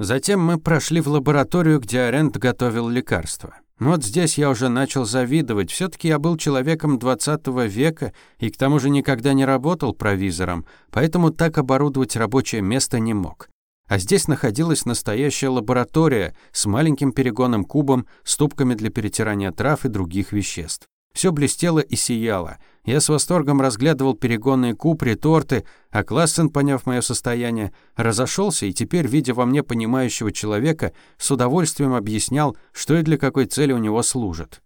Затем мы прошли в лабораторию, где Аренд готовил лекарства. Ну вот здесь я уже начал завидовать. все таки я был человеком 20 века и к тому же никогда не работал провизором, поэтому так оборудовать рабочее место не мог. А здесь находилась настоящая лаборатория с маленьким перегонным кубом, ступками для перетирания трав и других веществ. Все блестело и сияло, я с восторгом разглядывал перегонные купри, торты, а Классен, поняв мое состояние, разошелся и теперь, видя во мне понимающего человека, с удовольствием объяснял, что и для какой цели у него служит.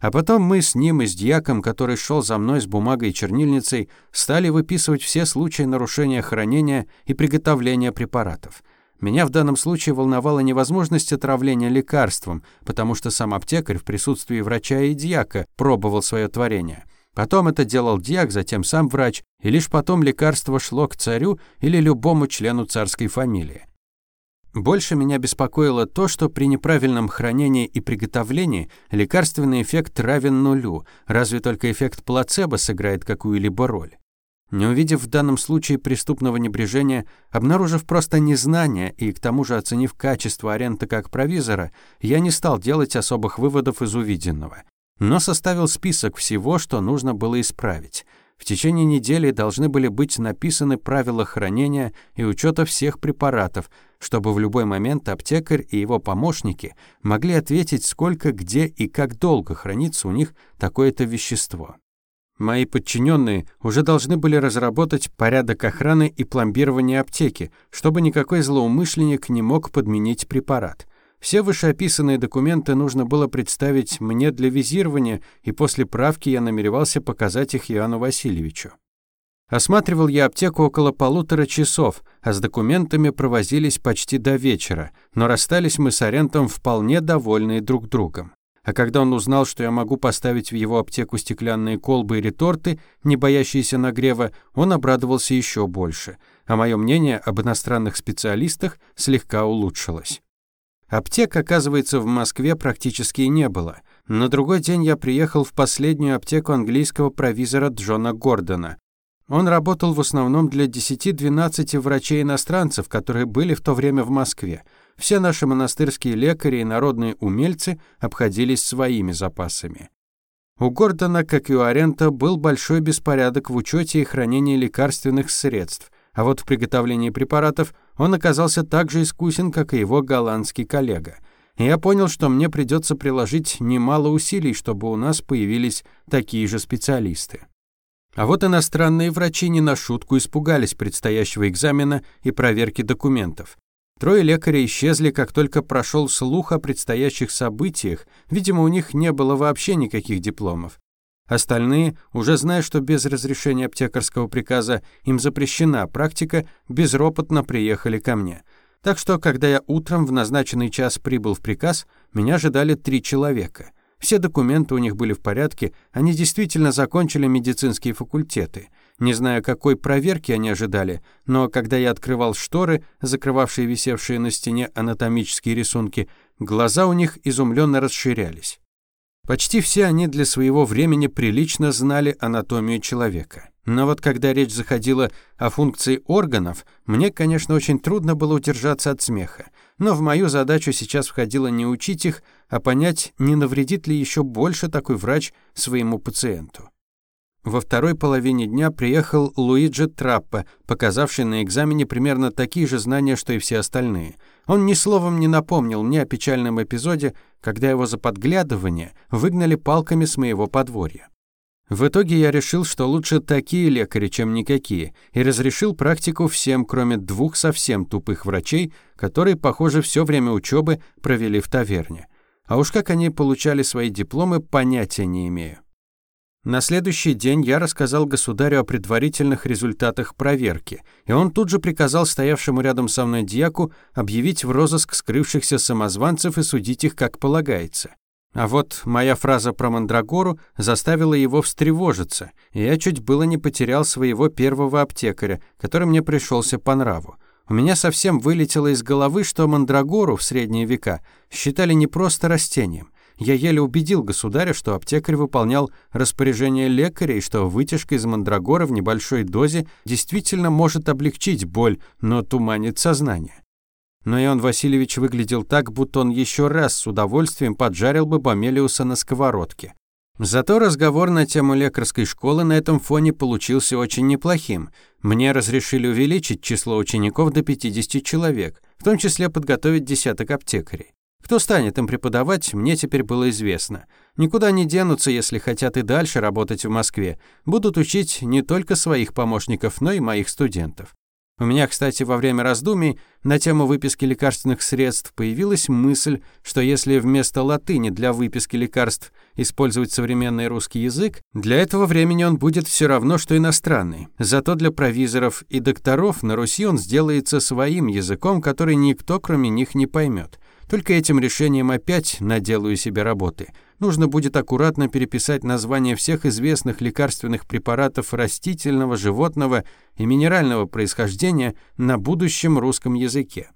А потом мы с ним и с дьяком, который шел за мной с бумагой и чернильницей, стали выписывать все случаи нарушения хранения и приготовления препаратов. Меня в данном случае волновала невозможность отравления лекарством, потому что сам аптекарь в присутствии врача и дьяка пробовал свое творение. Потом это делал диак, затем сам врач, и лишь потом лекарство шло к царю или любому члену царской фамилии. Больше меня беспокоило то, что при неправильном хранении и приготовлении лекарственный эффект равен нулю, разве только эффект плацебо сыграет какую-либо роль. Не увидев в данном случае преступного небрежения, обнаружив просто незнание и к тому же оценив качество аренды как провизора, я не стал делать особых выводов из увиденного но составил список всего, что нужно было исправить. В течение недели должны были быть написаны правила хранения и учета всех препаратов, чтобы в любой момент аптекарь и его помощники могли ответить, сколько, где и как долго хранится у них такое-то вещество. Мои подчиненные уже должны были разработать порядок охраны и пломбирования аптеки, чтобы никакой злоумышленник не мог подменить препарат. Все вышеописанные документы нужно было представить мне для визирования, и после правки я намеревался показать их Иоанну Васильевичу. Осматривал я аптеку около полутора часов, а с документами провозились почти до вечера, но расстались мы с Арентом вполне довольные друг другом. А когда он узнал, что я могу поставить в его аптеку стеклянные колбы и реторты, не боящиеся нагрева, он обрадовался еще больше, а мое мнение об иностранных специалистах слегка улучшилось. Аптек, оказывается, в Москве практически не было. На другой день я приехал в последнюю аптеку английского провизора Джона Гордона. Он работал в основном для 10-12 врачей-иностранцев, которые были в то время в Москве. Все наши монастырские лекари и народные умельцы обходились своими запасами. У Гордона, как и у Арента, был большой беспорядок в учете и хранении лекарственных средств, а вот в приготовлении препаратов он оказался так же искусен, как и его голландский коллега. Я понял, что мне придется приложить немало усилий, чтобы у нас появились такие же специалисты. А вот иностранные врачи не на шутку испугались предстоящего экзамена и проверки документов. Трое лекарей исчезли, как только прошел слух о предстоящих событиях. Видимо, у них не было вообще никаких дипломов. Остальные уже знают, что без разрешения аптекарского приказа им запрещена практика, безропотно приехали ко мне. Так что, когда я утром в назначенный час прибыл в приказ, меня ожидали три человека. Все документы у них были в порядке, они действительно закончили медицинские факультеты. Не знаю, какой проверки они ожидали, но когда я открывал шторы, закрывавшие висевшие на стене анатомические рисунки, глаза у них изумленно расширялись. Почти все они для своего времени прилично знали анатомию человека. Но вот когда речь заходила о функции органов, мне, конечно, очень трудно было удержаться от смеха. Но в мою задачу сейчас входило не учить их, а понять, не навредит ли еще больше такой врач своему пациенту. Во второй половине дня приехал Луиджи Траппа, показавший на экзамене примерно такие же знания, что и все остальные – он ни словом не напомнил мне о печальном эпизоде, когда его за подглядывание выгнали палками с моего подворья. В итоге я решил, что лучше такие лекари, чем никакие, и разрешил практику всем, кроме двух совсем тупых врачей, которые, похоже, все время учебы провели в таверне. А уж как они получали свои дипломы, понятия не имею. На следующий день я рассказал государю о предварительных результатах проверки, и он тут же приказал стоявшему рядом со мной дьяку объявить в розыск скрывшихся самозванцев и судить их как полагается. А вот моя фраза про Мандрагору заставила его встревожиться, и я чуть было не потерял своего первого аптекаря, который мне пришелся по нраву. У меня совсем вылетело из головы, что Мандрагору в средние века считали не просто растением – я еле убедил государя, что аптекарь выполнял распоряжение лекаря и что вытяжка из мандрагора в небольшой дозе действительно может облегчить боль, но туманит сознание. Но Ион Васильевич выглядел так, будто он еще раз с удовольствием поджарил бы Бомелиуса на сковородке. Зато разговор на тему лекарской школы на этом фоне получился очень неплохим. Мне разрешили увеличить число учеников до 50 человек, в том числе подготовить десяток аптекарей. Кто станет им преподавать, мне теперь было известно. Никуда не денутся, если хотят и дальше работать в Москве. Будут учить не только своих помощников, но и моих студентов. У меня, кстати, во время раздумий на тему выписки лекарственных средств появилась мысль, что если вместо латыни для выписки лекарств использовать современный русский язык, для этого времени он будет все равно, что иностранный. Зато для провизоров и докторов на Руси он сделается своим языком, который никто, кроме них, не поймет. Только этим решением опять наделаю себе работы. Нужно будет аккуратно переписать названия всех известных лекарственных препаратов растительного, животного и минерального происхождения на будущем русском языке.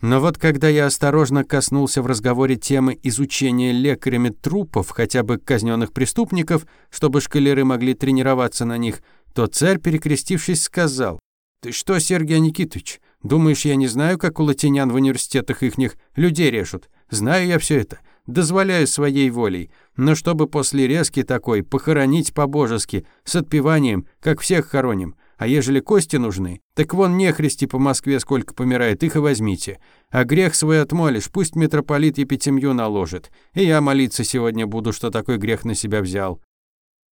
Но вот когда я осторожно коснулся в разговоре темы изучения лекарями трупов хотя бы казненных преступников, чтобы шкалеры могли тренироваться на них, то царь, перекрестившись, сказал, «Ты что, Сергей Никитович, Думаешь, я не знаю, как у латинян в университетах ихних людей решат? Знаю я все это. Дозволяю своей волей. Но чтобы после резки такой похоронить по-божески, с отпеванием, как всех хороним. А ежели кости нужны, так вон нехристи по Москве сколько помирает, их и возьмите. А грех свой отмолишь, пусть митрополит епитемью наложит. И я молиться сегодня буду, что такой грех на себя взял.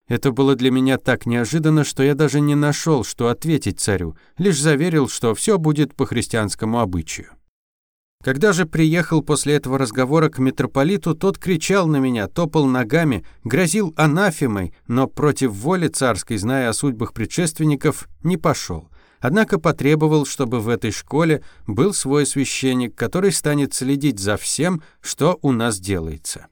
Это было для меня так неожиданно, что я даже не нашел, что ответить царю, лишь заверил, что все будет по христианскому обычаю. Когда же приехал после этого разговора к митрополиту, тот кричал на меня, топал ногами, грозил анафемой, но против воли царской, зная о судьбах предшественников, не пошел. Однако потребовал, чтобы в этой школе был свой священник, который станет следить за всем, что у нас делается.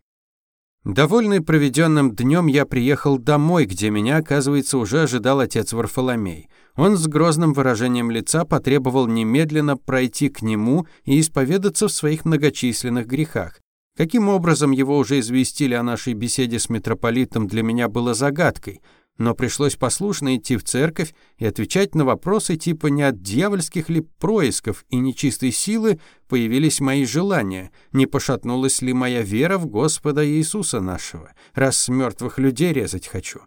Довольный проведенным днем я приехал домой, где меня, оказывается, уже ожидал отец Варфоломей. Он с грозным выражением лица потребовал немедленно пройти к нему и исповедаться в своих многочисленных грехах. Каким образом его уже известили о нашей беседе с митрополитом для меня было загадкой но пришлось послушно идти в церковь и отвечать на вопросы типа не от дьявольских ли происков и нечистой силы появились мои желания, не пошатнулась ли моя вера в Господа Иисуса нашего, раз мертвых людей резать хочу.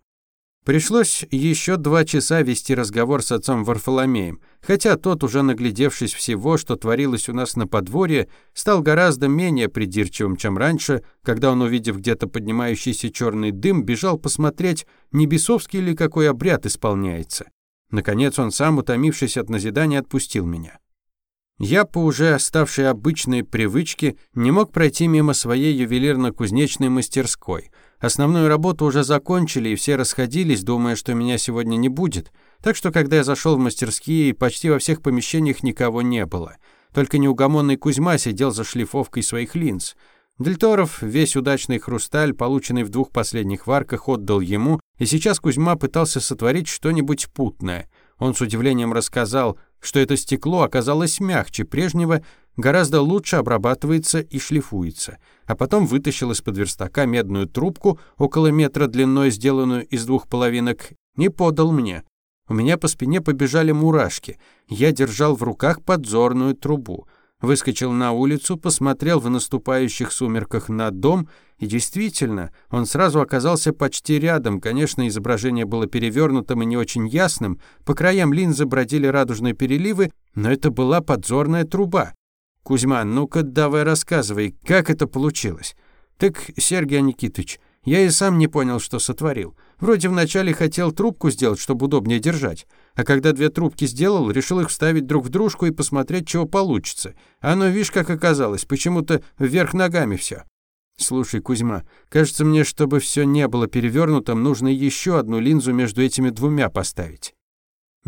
Пришлось еще два часа вести разговор с отцом Варфоломеем, хотя тот, уже наглядевшись всего, что творилось у нас на подворье, стал гораздо менее придирчивым, чем раньше, когда он, увидев где-то поднимающийся черный дым, бежал посмотреть, не бесовский ли какой обряд исполняется. Наконец он сам, утомившись от назидания, отпустил меня. Я, по уже оставшей обычной привычке, не мог пройти мимо своей ювелирно-кузнечной мастерской — Основную работу уже закончили, и все расходились, думая, что меня сегодня не будет. Так что, когда я зашел в мастерские, почти во всех помещениях никого не было. Только неугомонный Кузьма сидел за шлифовкой своих линз. Дельторов весь удачный хрусталь, полученный в двух последних варках, отдал ему, и сейчас Кузьма пытался сотворить что-нибудь путное. Он с удивлением рассказал, что это стекло оказалось мягче прежнего, гораздо лучше обрабатывается и шлифуется, а потом вытащил из-под верстака медную трубку около метра длиной, сделанную из двух половинок, не подал мне. У меня по спине побежали мурашки. Я держал в руках подзорную трубу. Выскочил на улицу, посмотрел в наступающих сумерках на дом, и действительно, он сразу оказался почти рядом. Конечно, изображение было перевернутым и не очень ясным, по краям линзы бродили радужные переливы, но это была подзорная труба. Кузьма, ну-ка давай рассказывай, как это получилось? Так, Сергей Никитыч, я и сам не понял, что сотворил. Вроде вначале хотел трубку сделать, чтобы удобнее держать. А когда две трубки сделал, решил их вставить друг в дружку и посмотреть, чего получится. А ну, видишь, как оказалось, почему-то вверх ногами все. Слушай, Кузьма, кажется мне, чтобы все не было перевернутым, нужно еще одну линзу между этими двумя поставить.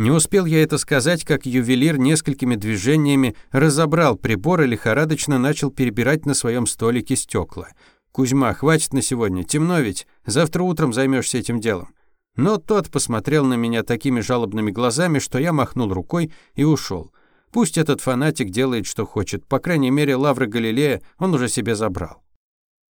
Не успел я это сказать, как ювелир несколькими движениями разобрал прибор и лихорадочно начал перебирать на своем столике стекла. «Кузьма, хватит на сегодня, темно ведь, завтра утром займешься этим делом». Но тот посмотрел на меня такими жалобными глазами, что я махнул рукой и ушел. Пусть этот фанатик делает, что хочет, по крайней мере, лавры Галилея он уже себе забрал.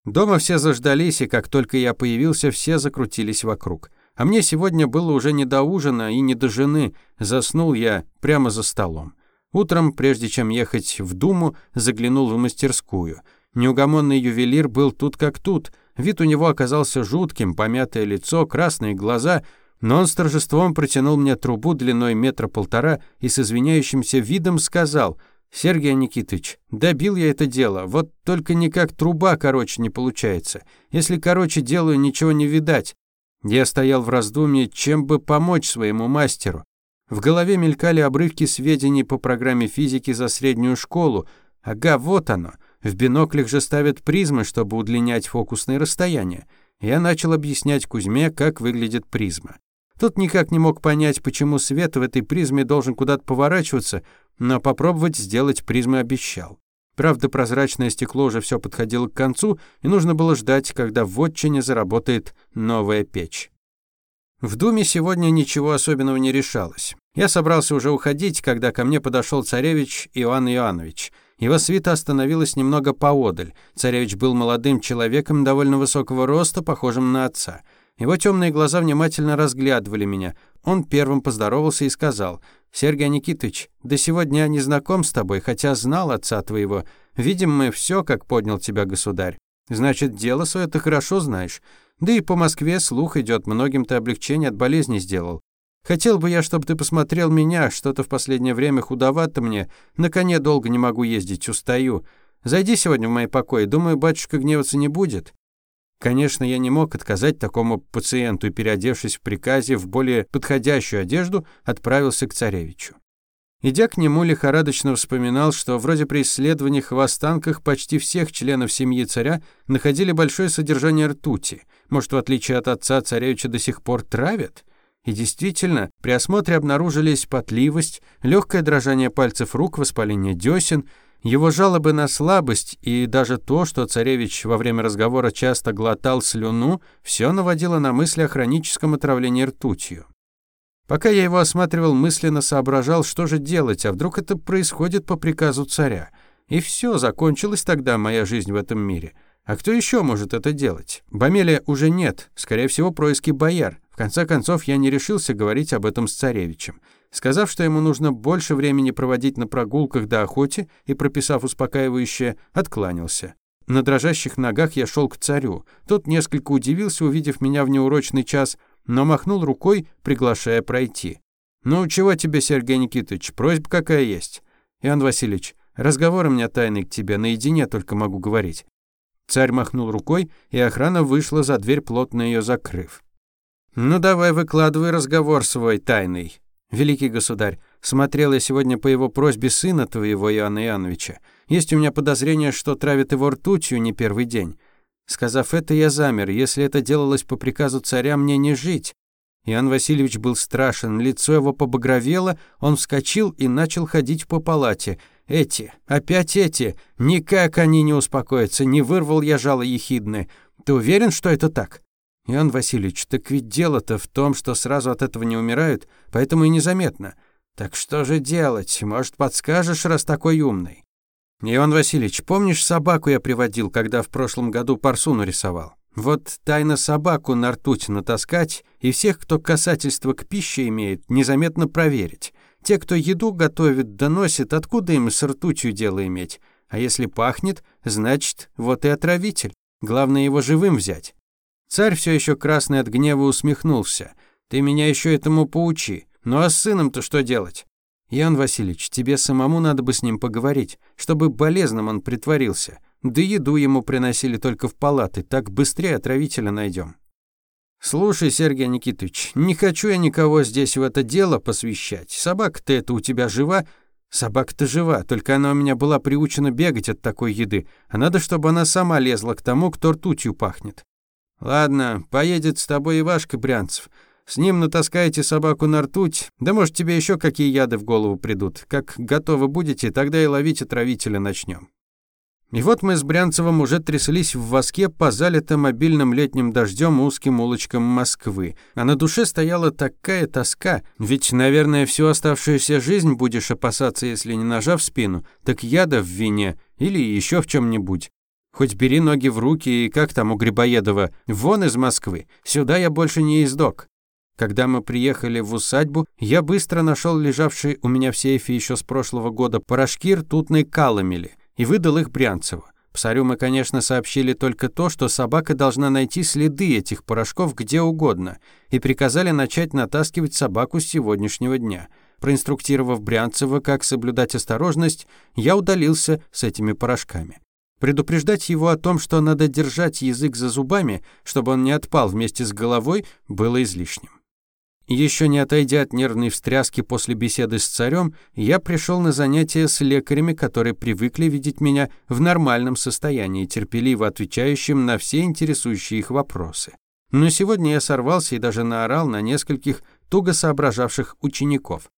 Дома все заждались, и как только я появился, все закрутились вокруг – а мне сегодня было уже не до ужина и не до жены. Заснул я прямо за столом. Утром, прежде чем ехать в Думу, заглянул в мастерскую. Неугомонный ювелир был тут как тут. Вид у него оказался жутким, помятое лицо, красные глаза, но он с торжеством протянул мне трубу длиной метра полтора и с извиняющимся видом сказал «Сергей Никитыч, добил я это дело, вот только никак труба короче не получается. Если короче делаю, ничего не видать. Я стоял в раздумье, чем бы помочь своему мастеру. В голове мелькали обрывки сведений по программе физики за среднюю школу. Ага, вот оно. В биноклях же ставят призмы, чтобы удлинять фокусные расстояния. Я начал объяснять Кузьме, как выглядит призма. Тот никак не мог понять, почему свет в этой призме должен куда-то поворачиваться, но попробовать сделать призмы обещал. Правда, прозрачное стекло уже все подходило к концу, и нужно было ждать, когда в отчине заработает новая печь. В Думе сегодня ничего особенного не решалось. Я собрался уже уходить, когда ко мне подошел царевич Иоанн Иоаннович. Его свита остановилась немного поодаль. Царевич был молодым человеком довольно высокого роста, похожим на отца. Его темные глаза внимательно разглядывали меня. Он первым поздоровался и сказал, «Сергей Никитыч, до сегодня я не знаком с тобой, хотя знал отца твоего. Видим мы все, как поднял тебя государь. Значит, дело свое ты хорошо знаешь. Да и по Москве слух идет, многим ты облегчение от болезни сделал. Хотел бы я, чтобы ты посмотрел меня, что-то в последнее время худовато мне, на коне долго не могу ездить, устаю. Зайди сегодня в мои покои, думаю, батюшка гневаться не будет. Конечно, я не мог отказать такому пациенту и, переодевшись в приказе в более подходящую одежду, отправился к царевичу. Идя к нему, лихорадочно вспоминал, что вроде при исследованиях в останках почти всех членов семьи царя находили большое содержание ртути. Может, в отличие от отца, царевича до сих пор травят? И действительно, при осмотре обнаружились потливость, легкое дрожание пальцев рук, воспаление десен — его жалобы на слабость и даже то, что царевич во время разговора часто глотал слюну, все наводило на мысли о хроническом отравлении ртутью. Пока я его осматривал, мысленно соображал, что же делать, а вдруг это происходит по приказу царя. И все, закончилась тогда моя жизнь в этом мире. А кто еще может это делать? Бамелия уже нет, скорее всего, происки бояр. В конце концов, я не решился говорить об этом с царевичем сказав, что ему нужно больше времени проводить на прогулках до охоте, и, прописав успокаивающее, откланялся. На дрожащих ногах я шел к царю. Тот несколько удивился, увидев меня в неурочный час, но махнул рукой, приглашая пройти. «Ну, чего тебе, Сергей Никитович, просьба какая есть?» Иван Васильевич, разговор у меня тайный к тебе, наедине только могу говорить». Царь махнул рукой, и охрана вышла за дверь, плотно ее закрыв. «Ну давай, выкладывай разговор свой тайный», «Великий государь, смотрел я сегодня по его просьбе сына твоего Иоанна Иоанновича. Есть у меня подозрение, что травит его ртутью не первый день. Сказав это, я замер. Если это делалось по приказу царя, мне не жить». Иоанн Васильевич был страшен, лицо его побагровело, он вскочил и начал ходить по палате. «Эти, опять эти! Никак они не успокоятся, не вырвал я жало ехидны. Ты уверен, что это так?» «Иоанн Васильевич, так ведь дело-то в том, что сразу от этого не умирают, поэтому и незаметно. Так что же делать? Может, подскажешь, раз такой умный?» «Иоанн Васильевич, помнишь собаку я приводил, когда в прошлом году парсуну рисовал? Вот тайно собаку на ртуть натаскать и всех, кто касательство к пище имеет, незаметно проверить. Те, кто еду готовит, доносит, откуда им с ртутью дело иметь? А если пахнет, значит, вот и отравитель. Главное его живым взять. Царь все еще красный от гнева усмехнулся. «Ты меня еще этому поучи. Ну а с сыном-то что делать?» «Ян Васильевич, тебе самому надо бы с ним поговорить, чтобы болезным он притворился. Да еду ему приносили только в палаты, так быстрее отравителя найдем. «Слушай, Сергей Никитович, не хочу я никого здесь в это дело посвящать. Собака-то эта у тебя жива?» «Собака-то жива, только она у меня была приучена бегать от такой еды, а надо, чтобы она сама лезла к тому, кто ртутью пахнет. Ладно, поедет с тобой и ваш Кобрянцев. С ним натаскаете собаку на ртуть, да может тебе еще какие яды в голову придут. Как готовы будете, тогда и ловить отравителя начнем. И вот мы с Брянцевым уже тряслись в воске по залитым обильным летним дождем узким улочкам Москвы. А на душе стояла такая тоска, ведь, наверное, всю оставшуюся жизнь будешь опасаться, если не нажав спину, так яда в вине или еще в чем-нибудь. Хоть бери ноги в руки и как там у Грибоедова, вон из Москвы, сюда я больше не издок. Когда мы приехали в усадьбу, я быстро нашел лежавшие у меня в сейфе еще с прошлого года порошки ртутной каламели и выдал их Брянцеву. Псарю мы, конечно, сообщили только то, что собака должна найти следы этих порошков где угодно, и приказали начать натаскивать собаку с сегодняшнего дня. Проинструктировав Брянцева, как соблюдать осторожность, я удалился с этими порошками. Предупреждать его о том, что надо держать язык за зубами, чтобы он не отпал вместе с головой, было излишним. Еще не отойдя от нервной встряски после беседы с царем, я пришел на занятия с лекарями, которые привыкли видеть меня в нормальном состоянии, терпеливо отвечающим на все интересующие их вопросы. Но сегодня я сорвался и даже наорал на нескольких туго соображавших учеников.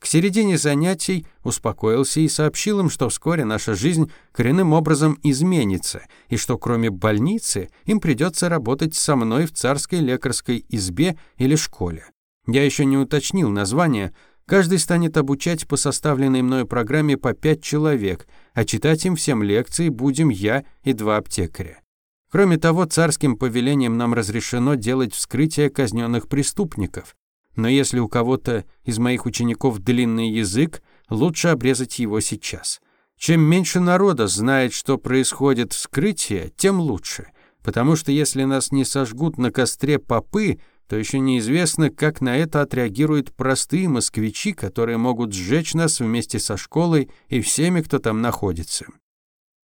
К середине занятий успокоился и сообщил им, что вскоре наша жизнь коренным образом изменится, и что кроме больницы им придется работать со мной в царской лекарской избе или школе. Я еще не уточнил название, каждый станет обучать по составленной мной программе по пять человек, а читать им всем лекции будем я и два аптекаря. Кроме того, царским повелением нам разрешено делать вскрытие казненных преступников, но если у кого-то из моих учеников длинный язык, лучше обрезать его сейчас. Чем меньше народа знает, что происходит вскрытие, тем лучше. Потому что если нас не сожгут на костре попы, то еще неизвестно, как на это отреагируют простые москвичи, которые могут сжечь нас вместе со школой и всеми, кто там находится.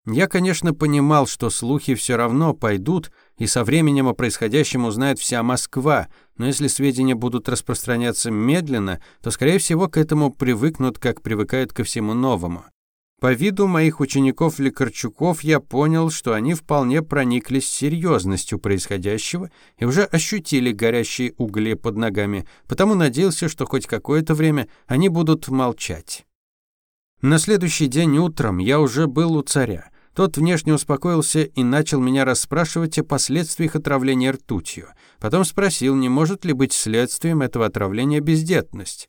Я, конечно, понимал, что слухи все равно пойдут, и со временем о происходящем узнает вся Москва, но если сведения будут распространяться медленно, то, скорее всего, к этому привыкнут, как привыкают ко всему новому. По виду моих учеников-лекарчуков я понял, что они вполне прониклись серьезностью происходящего и уже ощутили горящие угли под ногами, потому надеялся, что хоть какое-то время они будут молчать. На следующий день утром я уже был у царя. Тот внешне успокоился и начал меня расспрашивать о последствиях отравления ртутью. Потом спросил, не может ли быть следствием этого отравления бездетность.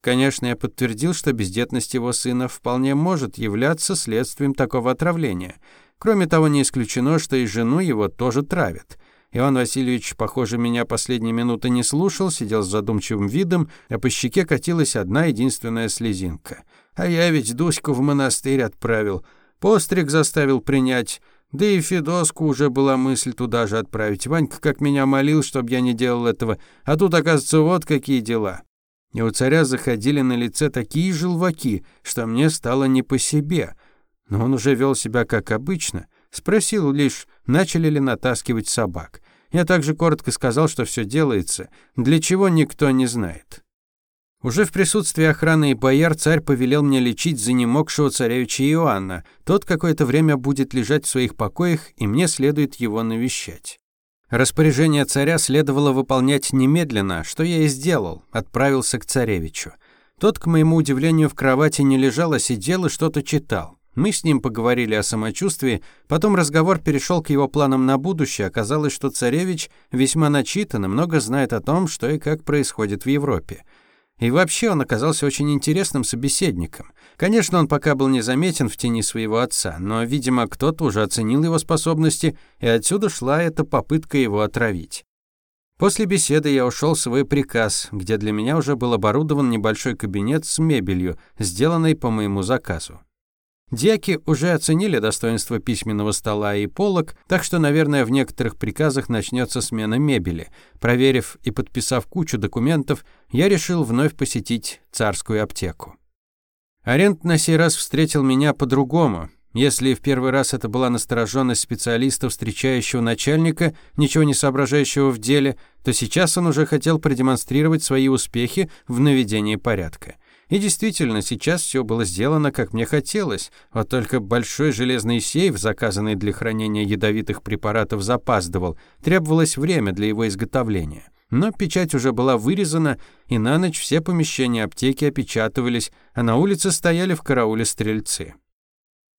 Конечно, я подтвердил, что бездетность его сына вполне может являться следствием такого отравления. Кроме того, не исключено, что и жену его тоже травят. Иван Васильевич, похоже, меня последние минуты не слушал, сидел с задумчивым видом, а по щеке катилась одна единственная слезинка. А я ведь Дуську в монастырь отправил. Постриг заставил принять. Да и Федоску уже была мысль туда же отправить. Ванька как меня молил, чтоб я не делал этого. А тут, оказывается, вот какие дела. И у царя заходили на лице такие желваки, что мне стало не по себе. Но он уже вел себя как обычно. Спросил лишь, начали ли натаскивать собак. Я также коротко сказал, что все делается, для чего никто не знает. Уже в присутствии охраны и Бояр царь повелел мне лечить занемокшего царевича Иоанна. Тот какое-то время будет лежать в своих покоях, и мне следует его навещать. Распоряжение царя следовало выполнять немедленно, что я и сделал, отправился к царевичу. Тот, к моему удивлению, в кровати не лежал, а сидел и что-то читал. Мы с ним поговорили о самочувствии, потом разговор перешел к его планам на будущее. Оказалось, что царевич весьма начитан и много знает о том, что и как происходит в Европе. И вообще он оказался очень интересным собеседником. Конечно, он пока был незаметен в тени своего отца, но, видимо, кто-то уже оценил его способности, и отсюда шла эта попытка его отравить. После беседы я ушел в свой приказ, где для меня уже был оборудован небольшой кабинет с мебелью, сделанной по моему заказу. Дьяки уже оценили достоинство письменного стола и полок, так что, наверное, в некоторых приказах начнется смена мебели. Проверив и подписав кучу документов, я решил вновь посетить царскую аптеку. Арент на сей раз встретил меня по-другому. Если в первый раз это была настороженность специалиста, встречающего начальника, ничего не соображающего в деле, то сейчас он уже хотел продемонстрировать свои успехи в наведении порядка. И действительно, сейчас все было сделано, как мне хотелось, вот только большой железный сейф, заказанный для хранения ядовитых препаратов, запаздывал, требовалось время для его изготовления. Но печать уже была вырезана, и на ночь все помещения аптеки опечатывались, а на улице стояли в карауле стрельцы.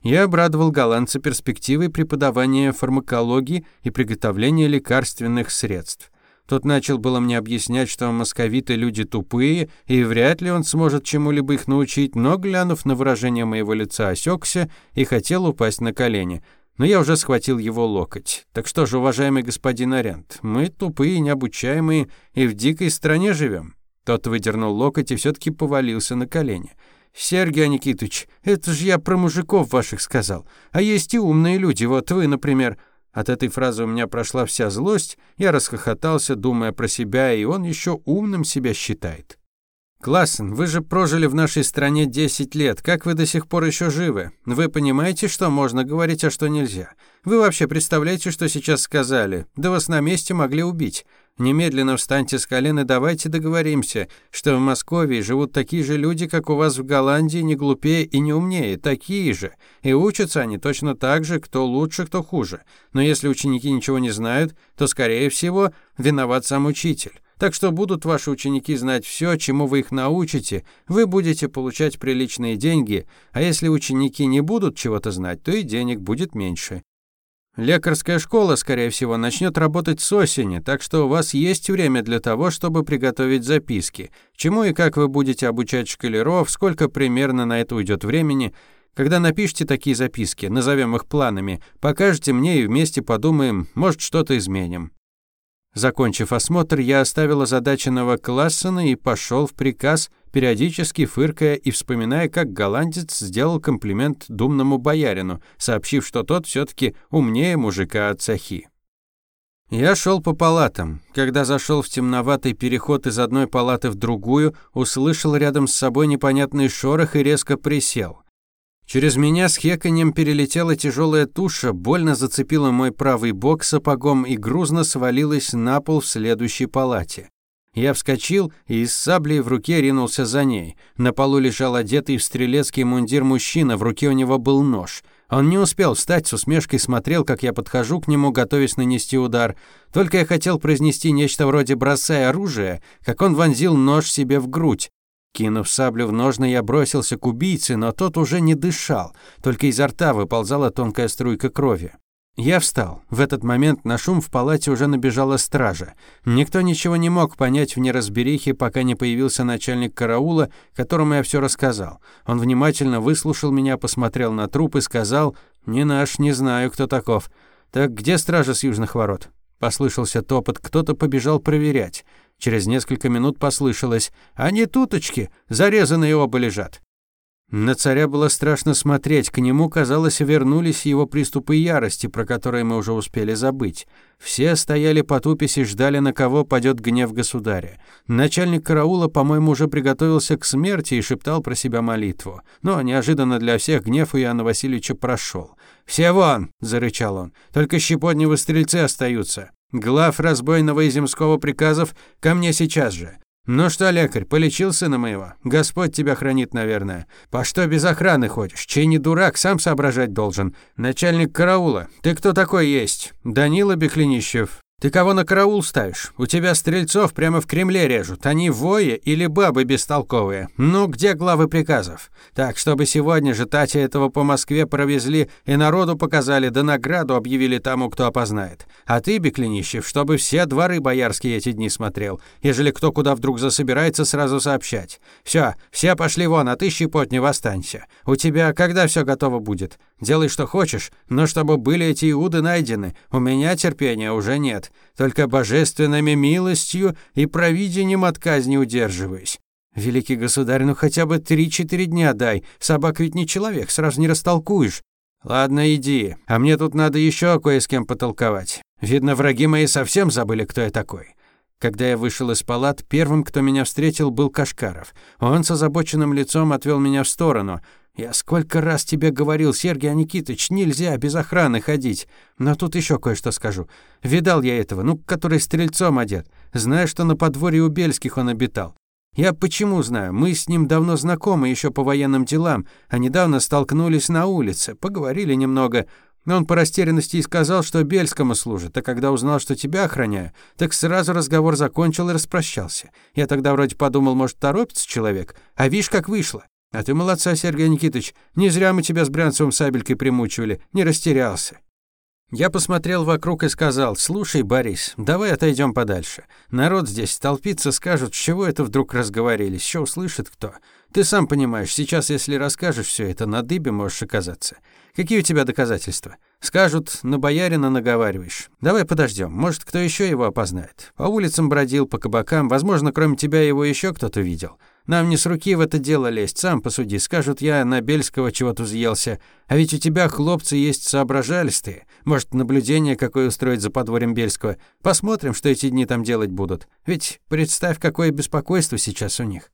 Я обрадовал голландца перспективой преподавания фармакологии и приготовления лекарственных средств. Тот начал было мне объяснять, что московиты люди тупые, и вряд ли он сможет чему-либо их научить, но, глянув на выражение моего лица, осекся и хотел упасть на колени. Но я уже схватил его локоть. Так что же, уважаемый господин Арент, мы тупые, необучаемые и в дикой стране живем. Тот выдернул локоть и все-таки повалился на колени. «Сергей Никитович, это же я про мужиков ваших сказал. А есть и умные люди, вот вы, например». От этой фразы у меня прошла вся злость, я расхохотался, думая про себя, и он еще умным себя считает. Классен, вы же прожили в нашей стране 10 лет. Как вы до сих пор еще живы? Вы понимаете, что можно говорить, а что нельзя? Вы вообще представляете, что сейчас сказали? Да вас на месте могли убить. Немедленно встаньте с колен и давайте договоримся, что в Москве живут такие же люди, как у вас в Голландии, не глупее и не умнее, такие же. И учатся они точно так же, кто лучше, кто хуже. Но если ученики ничего не знают, то, скорее всего, виноват сам учитель. Так что будут ваши ученики знать все, чему вы их научите, вы будете получать приличные деньги, а если ученики не будут чего-то знать, то и денег будет меньше. Лекарская школа, скорее всего, начнет работать с осени, так что у вас есть время для того, чтобы приготовить записки, чему и как вы будете обучать школяров, сколько примерно на это уйдет времени. Когда напишите такие записки, назовем их планами, покажете мне и вместе подумаем, может, что-то изменим. Закончив осмотр, я оставил озадаченного Классена и пошел в приказ, периодически фыркая и вспоминая, как голландец сделал комплимент думному боярину, сообщив, что тот все-таки умнее мужика от Сахи. Я шел по палатам. Когда зашел в темноватый переход из одной палаты в другую, услышал рядом с собой непонятный шорох и резко присел. Через меня с хеканьем перелетела тяжелая туша, больно зацепила мой правый бок сапогом и грузно свалилась на пол в следующей палате. Я вскочил и с саблей в руке ринулся за ней. На полу лежал одетый в стрелецкий мундир мужчина, в руке у него был нож. Он не успел встать, с усмешкой смотрел, как я подхожу к нему, готовясь нанести удар. Только я хотел произнести нечто вроде «бросай оружие», как он вонзил нож себе в грудь. Кинув саблю в ножны, я бросился к убийце, но тот уже не дышал, только изо рта выползала тонкая струйка крови. Я встал. В этот момент на шум в палате уже набежала стража. Никто ничего не мог понять в неразберихе, пока не появился начальник караула, которому я все рассказал. Он внимательно выслушал меня, посмотрел на труп и сказал «Не наш, не знаю, кто таков». «Так где стража с южных ворот?» Послышался топот, кто-то побежал проверять. Через несколько минут послышалось «А «Они туточки, зарезанные оба лежат». На царя было страшно смотреть, к нему, казалось, вернулись его приступы ярости, про которые мы уже успели забыть. Все стояли потупись и ждали, на кого падет гнев государя. Начальник караула, по-моему, уже приготовился к смерти и шептал про себя молитву. Но неожиданно для всех гнев у Иоанна Васильевича прошел. «Все вон!» – зарычал он. «Только щепотневы стрельцы остаются!» Глав разбойного и земского приказов ко мне сейчас же. Ну что, лекарь, полечил сына моего? Господь тебя хранит, наверное. По что без охраны ходишь? Чей не дурак, сам соображать должен. Начальник караула, ты кто такой есть? Данила Беклинищев, ты кого на караул ставишь? У тебя стрельцов прямо в Кремле режут. Они вои или бабы бестолковые. Ну, где главы приказов? Так, чтобы сегодня же Тати этого по Москве провезли и народу показали, да награду объявили тому, кто опознает. А ты, Беклинищев, чтобы все дворы боярские эти дни смотрел. Ежели кто куда вдруг засобирается, сразу сообщать. Все, все пошли вон, а ты, не восстанься. У тебя когда все готово будет? Делай, что хочешь, но чтобы были эти иуды найдены. У меня терпения уже нет назад. Только божественными милостью и провидением от казни удерживаюсь. Великий государь, ну хотя бы три-четыре дня дай. Собак ведь не человек, сразу не растолкуешь. Ладно, иди. А мне тут надо еще кое с кем потолковать. Видно, враги мои совсем забыли, кто я такой. Когда я вышел из палат, первым, кто меня встретил, был Кашкаров. Он с озабоченным лицом отвел меня в сторону — я сколько раз тебе говорил, Сергей Никитыч, нельзя без охраны ходить. Но тут еще кое-что скажу. Видал я этого, ну, который стрельцом одет. Знаю, что на подворье у Бельских он обитал. Я почему знаю? Мы с ним давно знакомы еще по военным делам, а недавно столкнулись на улице, поговорили немного. Он по растерянности и сказал, что Бельскому служит, а когда узнал, что тебя охраняю, так сразу разговор закончил и распрощался. Я тогда вроде подумал, может, торопится человек, а видишь, как вышло. А ты молодца, Сергей Никитыч. Не зря мы тебя с Брянцевым сабелькой примучивали. Не растерялся. Я посмотрел вокруг и сказал, «Слушай, Борис, давай отойдем подальше. Народ здесь толпится, скажут, с чего это вдруг разговорились, что услышит кто. Ты сам понимаешь, сейчас, если расскажешь все это, на дыбе можешь оказаться. Какие у тебя доказательства? Скажут, на боярина наговариваешь. Давай подождем, может, кто еще его опознает. По улицам бродил, по кабакам, возможно, кроме тебя его еще кто-то видел. Нам не с руки в это дело лезть, сам посуди. Скажут, я на Бельского чего-то взъелся. А ведь у тебя, хлопцы, есть соображалистые. Может, наблюдение какое устроить за подворьем Бельского. Посмотрим, что эти дни там делать будут. Ведь представь, какое беспокойство сейчас у них.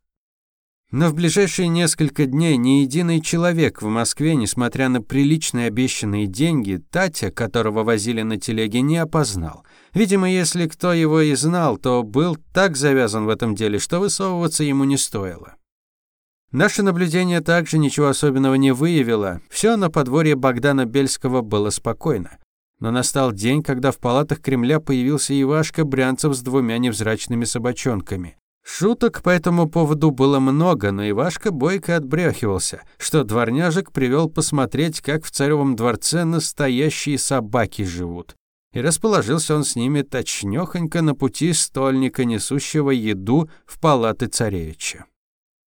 Но в ближайшие несколько дней ни единый человек в Москве, несмотря на приличные обещанные деньги, Татя, которого возили на телеге, не опознал. Видимо, если кто его и знал, то был так завязан в этом деле, что высовываться ему не стоило. Наше наблюдение также ничего особенного не выявило. Все на подворье Богдана Бельского было спокойно. Но настал день, когда в палатах Кремля появился Ивашка Брянцев с двумя невзрачными собачонками. Шуток по этому поводу было много, но Ивашка бойко отбрехивался, что дворняжек привел посмотреть, как в царевом дворце настоящие собаки живут и расположился он с ними точнёхонько на пути стольника, несущего еду в палаты царевича.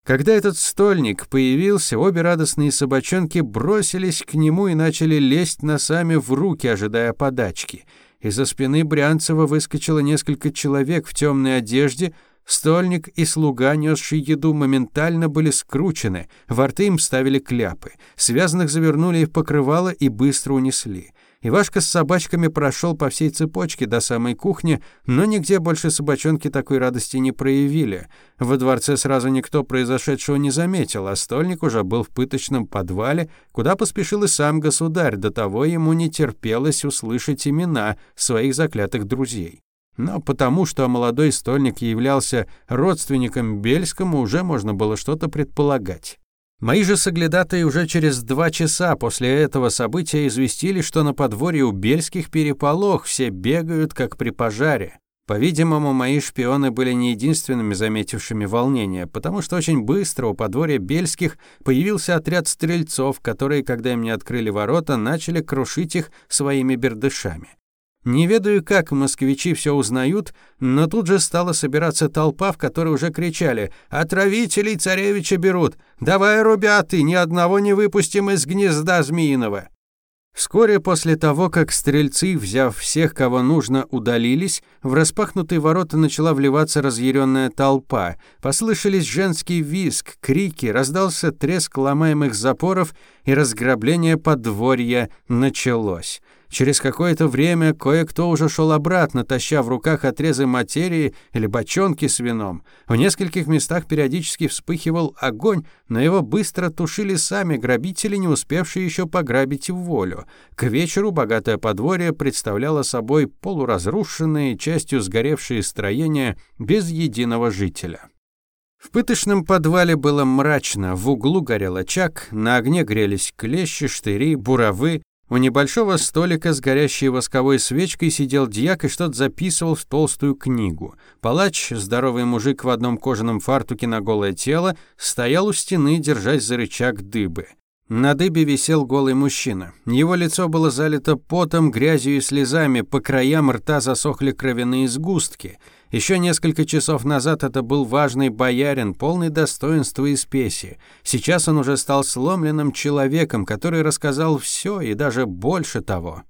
Когда этот стольник появился, обе радостные собачонки бросились к нему и начали лезть носами в руки, ожидая подачки. Из-за спины Брянцева выскочило несколько человек в темной одежде, Стольник и слуга, несший еду, моментально были скручены, во рты им ставили кляпы, связанных завернули их покрывало и быстро унесли. Ивашка с собачками прошел по всей цепочке до самой кухни, но нигде больше собачонки такой радости не проявили. Во дворце сразу никто произошедшего не заметил, а стольник уже был в пыточном подвале, куда поспешил и сам государь, до того ему не терпелось услышать имена своих заклятых друзей. Но потому, что молодой стольник являлся родственником Бельскому, уже можно было что-то предполагать. Мои же соглядатые уже через два часа после этого события известили, что на подворье у Бельских переполох, все бегают, как при пожаре. По-видимому, мои шпионы были не единственными заметившими волнение, потому что очень быстро у подворья Бельских появился отряд стрельцов, которые, когда им не открыли ворота, начали крушить их своими бердышами. Не ведаю, как москвичи все узнают, но тут же стала собираться толпа, в которой уже кричали «Отравителей царевича берут! Давай, ребята, ни одного не выпустим из гнезда змеиного!» Вскоре после того, как стрельцы, взяв всех, кого нужно, удалились, в распахнутые ворота начала вливаться разъяренная толпа. Послышались женский визг, крики, раздался треск ломаемых запоров, и разграбление подворья началось. Через какое-то время кое-кто уже шел обратно, таща в руках отрезы материи или бочонки с вином. В нескольких местах периодически вспыхивал огонь, но его быстро тушили сами грабители, не успевшие еще пограбить в волю. К вечеру богатое подворье представляло собой полуразрушенные, частью сгоревшие строения без единого жителя. В пыточном подвале было мрачно, в углу горел очаг, на огне грелись клещи, штыри, буровы, у небольшого столика с горящей восковой свечкой сидел дьяк и что-то записывал в толстую книгу. Палач, здоровый мужик в одном кожаном фартуке на голое тело, стоял у стены, держась за рычаг дыбы. На дыбе висел голый мужчина. Его лицо было залито потом, грязью и слезами, по краям рта засохли кровяные сгустки — еще несколько часов назад это был важный боярин, полный достоинства и спеси. Сейчас он уже стал сломленным человеком, который рассказал все и даже больше того.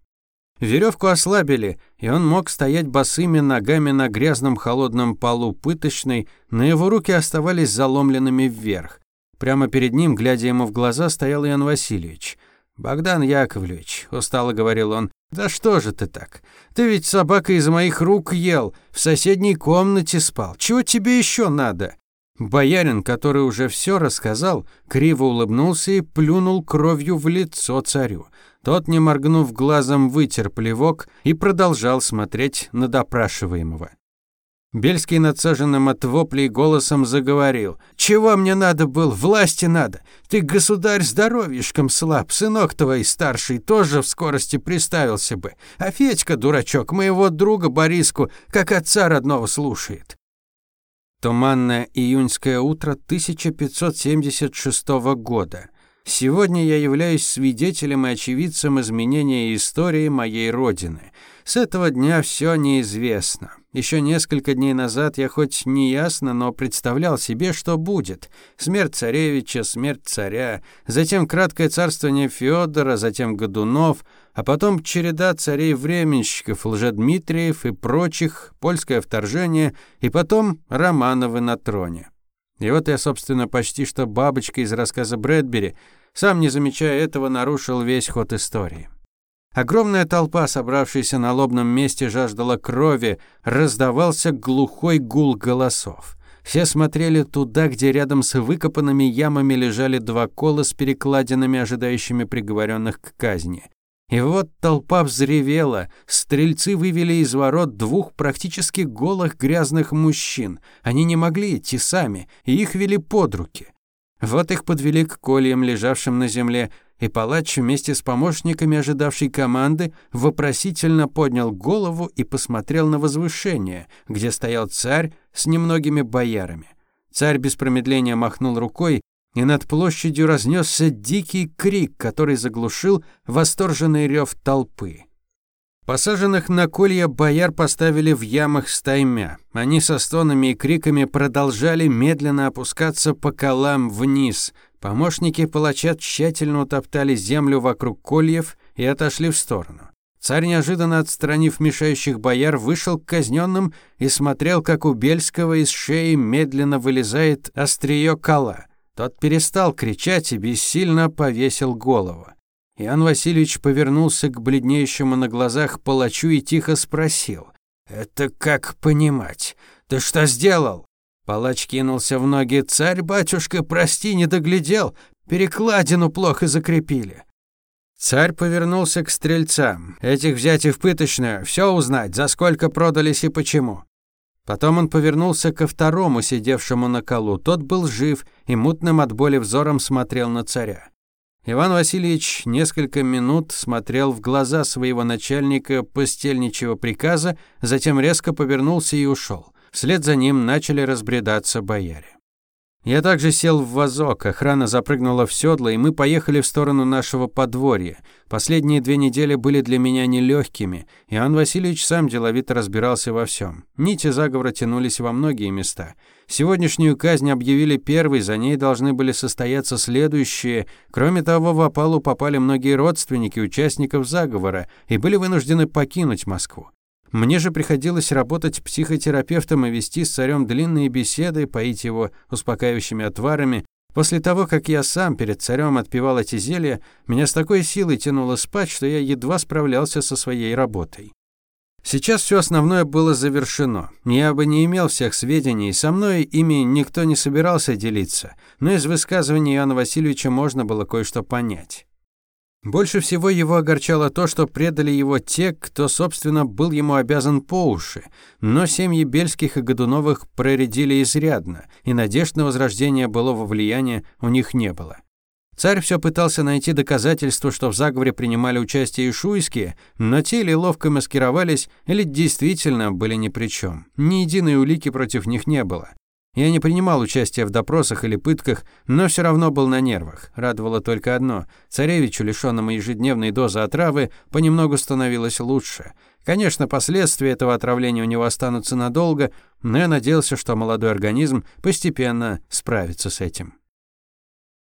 Веревку ослабили, и он мог стоять босыми ногами на грязном холодном полу пыточной, но его руки оставались заломленными вверх. Прямо перед ним, глядя ему в глаза, стоял Ян Васильевич. «Богдан Яковлевич», — устало говорил он, да что же ты так? Ты ведь собака из моих рук ел, в соседней комнате спал. Чего тебе еще надо? Боярин, который уже все рассказал, криво улыбнулся и плюнул кровью в лицо царю. Тот, не моргнув глазом, вытер плевок и продолжал смотреть на допрашиваемого. Бельский надсаженным от воплей голосом заговорил. «Чего мне надо было? Власти надо! Ты, государь, здоровьишком слаб, сынок твой старший тоже в скорости приставился бы, а Федька, дурачок, моего друга Бориску, как отца родного слушает». Туманное июньское утро 1576 года. Сегодня я являюсь свидетелем и очевидцем изменения истории моей родины. С этого дня все неизвестно. Еще несколько дней назад я хоть неясно, но представлял себе, что будет. Смерть царевича, смерть царя, затем краткое царствование Феодора, затем Годунов, а потом череда царей-временщиков, лжедмитриев и прочих, польское вторжение, и потом Романовы на троне. И вот я, собственно, почти что бабочка из рассказа Брэдбери, сам не замечая этого, нарушил весь ход истории. Огромная толпа, собравшаяся на лобном месте, жаждала крови, раздавался глухой гул голосов. Все смотрели туда, где рядом с выкопанными ямами лежали два кола с перекладинами, ожидающими приговоренных к казни. И вот толпа взревела, стрельцы вывели из ворот двух практически голых грязных мужчин. Они не могли идти сами, и их вели под руки. Вот их подвели к кольям, лежавшим на земле, и палач вместе с помощниками ожидавшей команды вопросительно поднял голову и посмотрел на возвышение, где стоял царь с немногими боярами. Царь без промедления махнул рукой, и над площадью разнесся дикий крик, который заглушил восторженный рев толпы. Посаженных на колья бояр поставили в ямах стаймя. Они со стонами и криками продолжали медленно опускаться по колам вниз, Помощники палача тщательно утоптали землю вокруг кольев и отошли в сторону. Царь, неожиданно отстранив мешающих бояр, вышел к казненным и смотрел, как у Бельского из шеи медленно вылезает острие кола. Тот перестал кричать и бессильно повесил голову. Иоанн Васильевич повернулся к бледнеющему на глазах палачу и тихо спросил. «Это как понимать? Ты что сделал?» Палач кинулся в ноги. «Царь-батюшка, прости, не доглядел. Перекладину плохо закрепили». Царь повернулся к стрельцам. «Этих взять и в пыточную, все узнать, за сколько продались и почему». Потом он повернулся ко второму, сидевшему на колу. Тот был жив и мутным от боли взором смотрел на царя. Иван Васильевич несколько минут смотрел в глаза своего начальника постельничьего приказа, затем резко повернулся и ушел. Вслед за ним начали разбредаться бояре. Я также сел в вазок, охрана запрыгнула в седло, и мы поехали в сторону нашего подворья. Последние две недели были для меня нелегкими. Иоанн Васильевич сам деловито разбирался во всем. Нити заговора тянулись во многие места. Сегодняшнюю казнь объявили первой, за ней должны были состояться следующие. Кроме того, в опалу попали многие родственники участников заговора и были вынуждены покинуть Москву. Мне же приходилось работать психотерапевтом и вести с царем длинные беседы, поить его успокаивающими отварами. После того, как я сам перед царем отпивал эти зелья, меня с такой силой тянуло спать, что я едва справлялся со своей работой. Сейчас все основное было завершено. Я бы не имел всех сведений, со мной ими никто не собирался делиться, но из высказываний Иоанна Васильевича можно было кое-что понять. Больше всего его огорчало то, что предали его те, кто, собственно, был ему обязан по уши. Но семьи Бельских и Годуновых проредили изрядно, и надежд на возрождение былого влияния у них не было. Царь все пытался найти доказательства, что в заговоре принимали участие Шуйские, но те или ловко маскировались, или действительно были ни при чем. Ни единой улики против них не было. Я не принимал участия в допросах или пытках, но все равно был на нервах. Радовало только одно. Царевичу, лишенному ежедневной дозы отравы, понемногу становилось лучше. Конечно, последствия этого отравления у него останутся надолго, но я надеялся, что молодой организм постепенно справится с этим.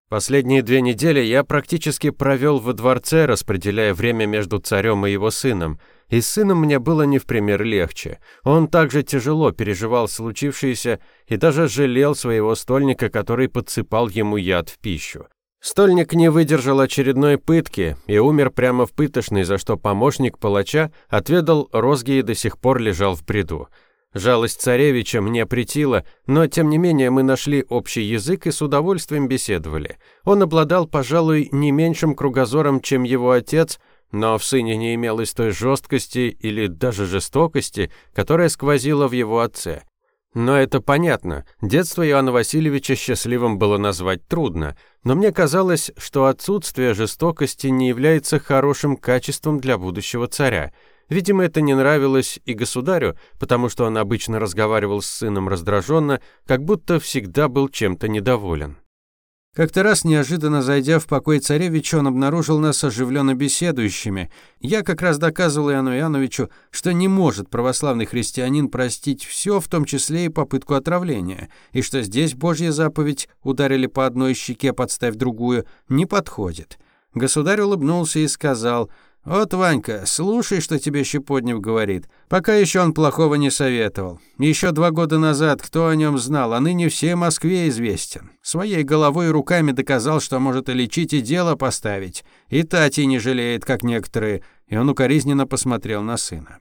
Последние две недели я практически провел во дворце, распределяя время между царем и его сыном – и с сыном мне было не в пример легче. Он также тяжело переживал случившееся и даже жалел своего стольника, который подсыпал ему яд в пищу. Стольник не выдержал очередной пытки и умер прямо в пытошной, за что помощник палача отведал розги и до сих пор лежал в бреду. Жалость царевича мне притила, но тем не менее мы нашли общий язык и с удовольствием беседовали. Он обладал, пожалуй, не меньшим кругозором, чем его отец, но в сыне не имелось той жесткости или даже жестокости, которая сквозила в его отце. Но это понятно, детство Иоанна Васильевича счастливым было назвать трудно, но мне казалось, что отсутствие жестокости не является хорошим качеством для будущего царя. Видимо, это не нравилось и государю, потому что он обычно разговаривал с сыном раздраженно, как будто всегда был чем-то недоволен. Как-то раз неожиданно зайдя в покой царевича, он обнаружил нас оживленно беседующими. Я как раз доказывал Иоанну Иоанновичу, что не может православный христианин простить все, в том числе и попытку отравления, и что здесь Божья заповедь «ударили по одной щеке, подставь другую» не подходит. Государь улыбнулся и сказал – «Вот Ванька, слушай, что тебе Щепотнев говорит. Пока еще он плохого не советовал. Еще два года назад кто о нем знал, а ныне все Москве известен. Своей головой и руками доказал, что может и лечить, и дело поставить. И Тати не жалеет, как некоторые». И он укоризненно посмотрел на сына.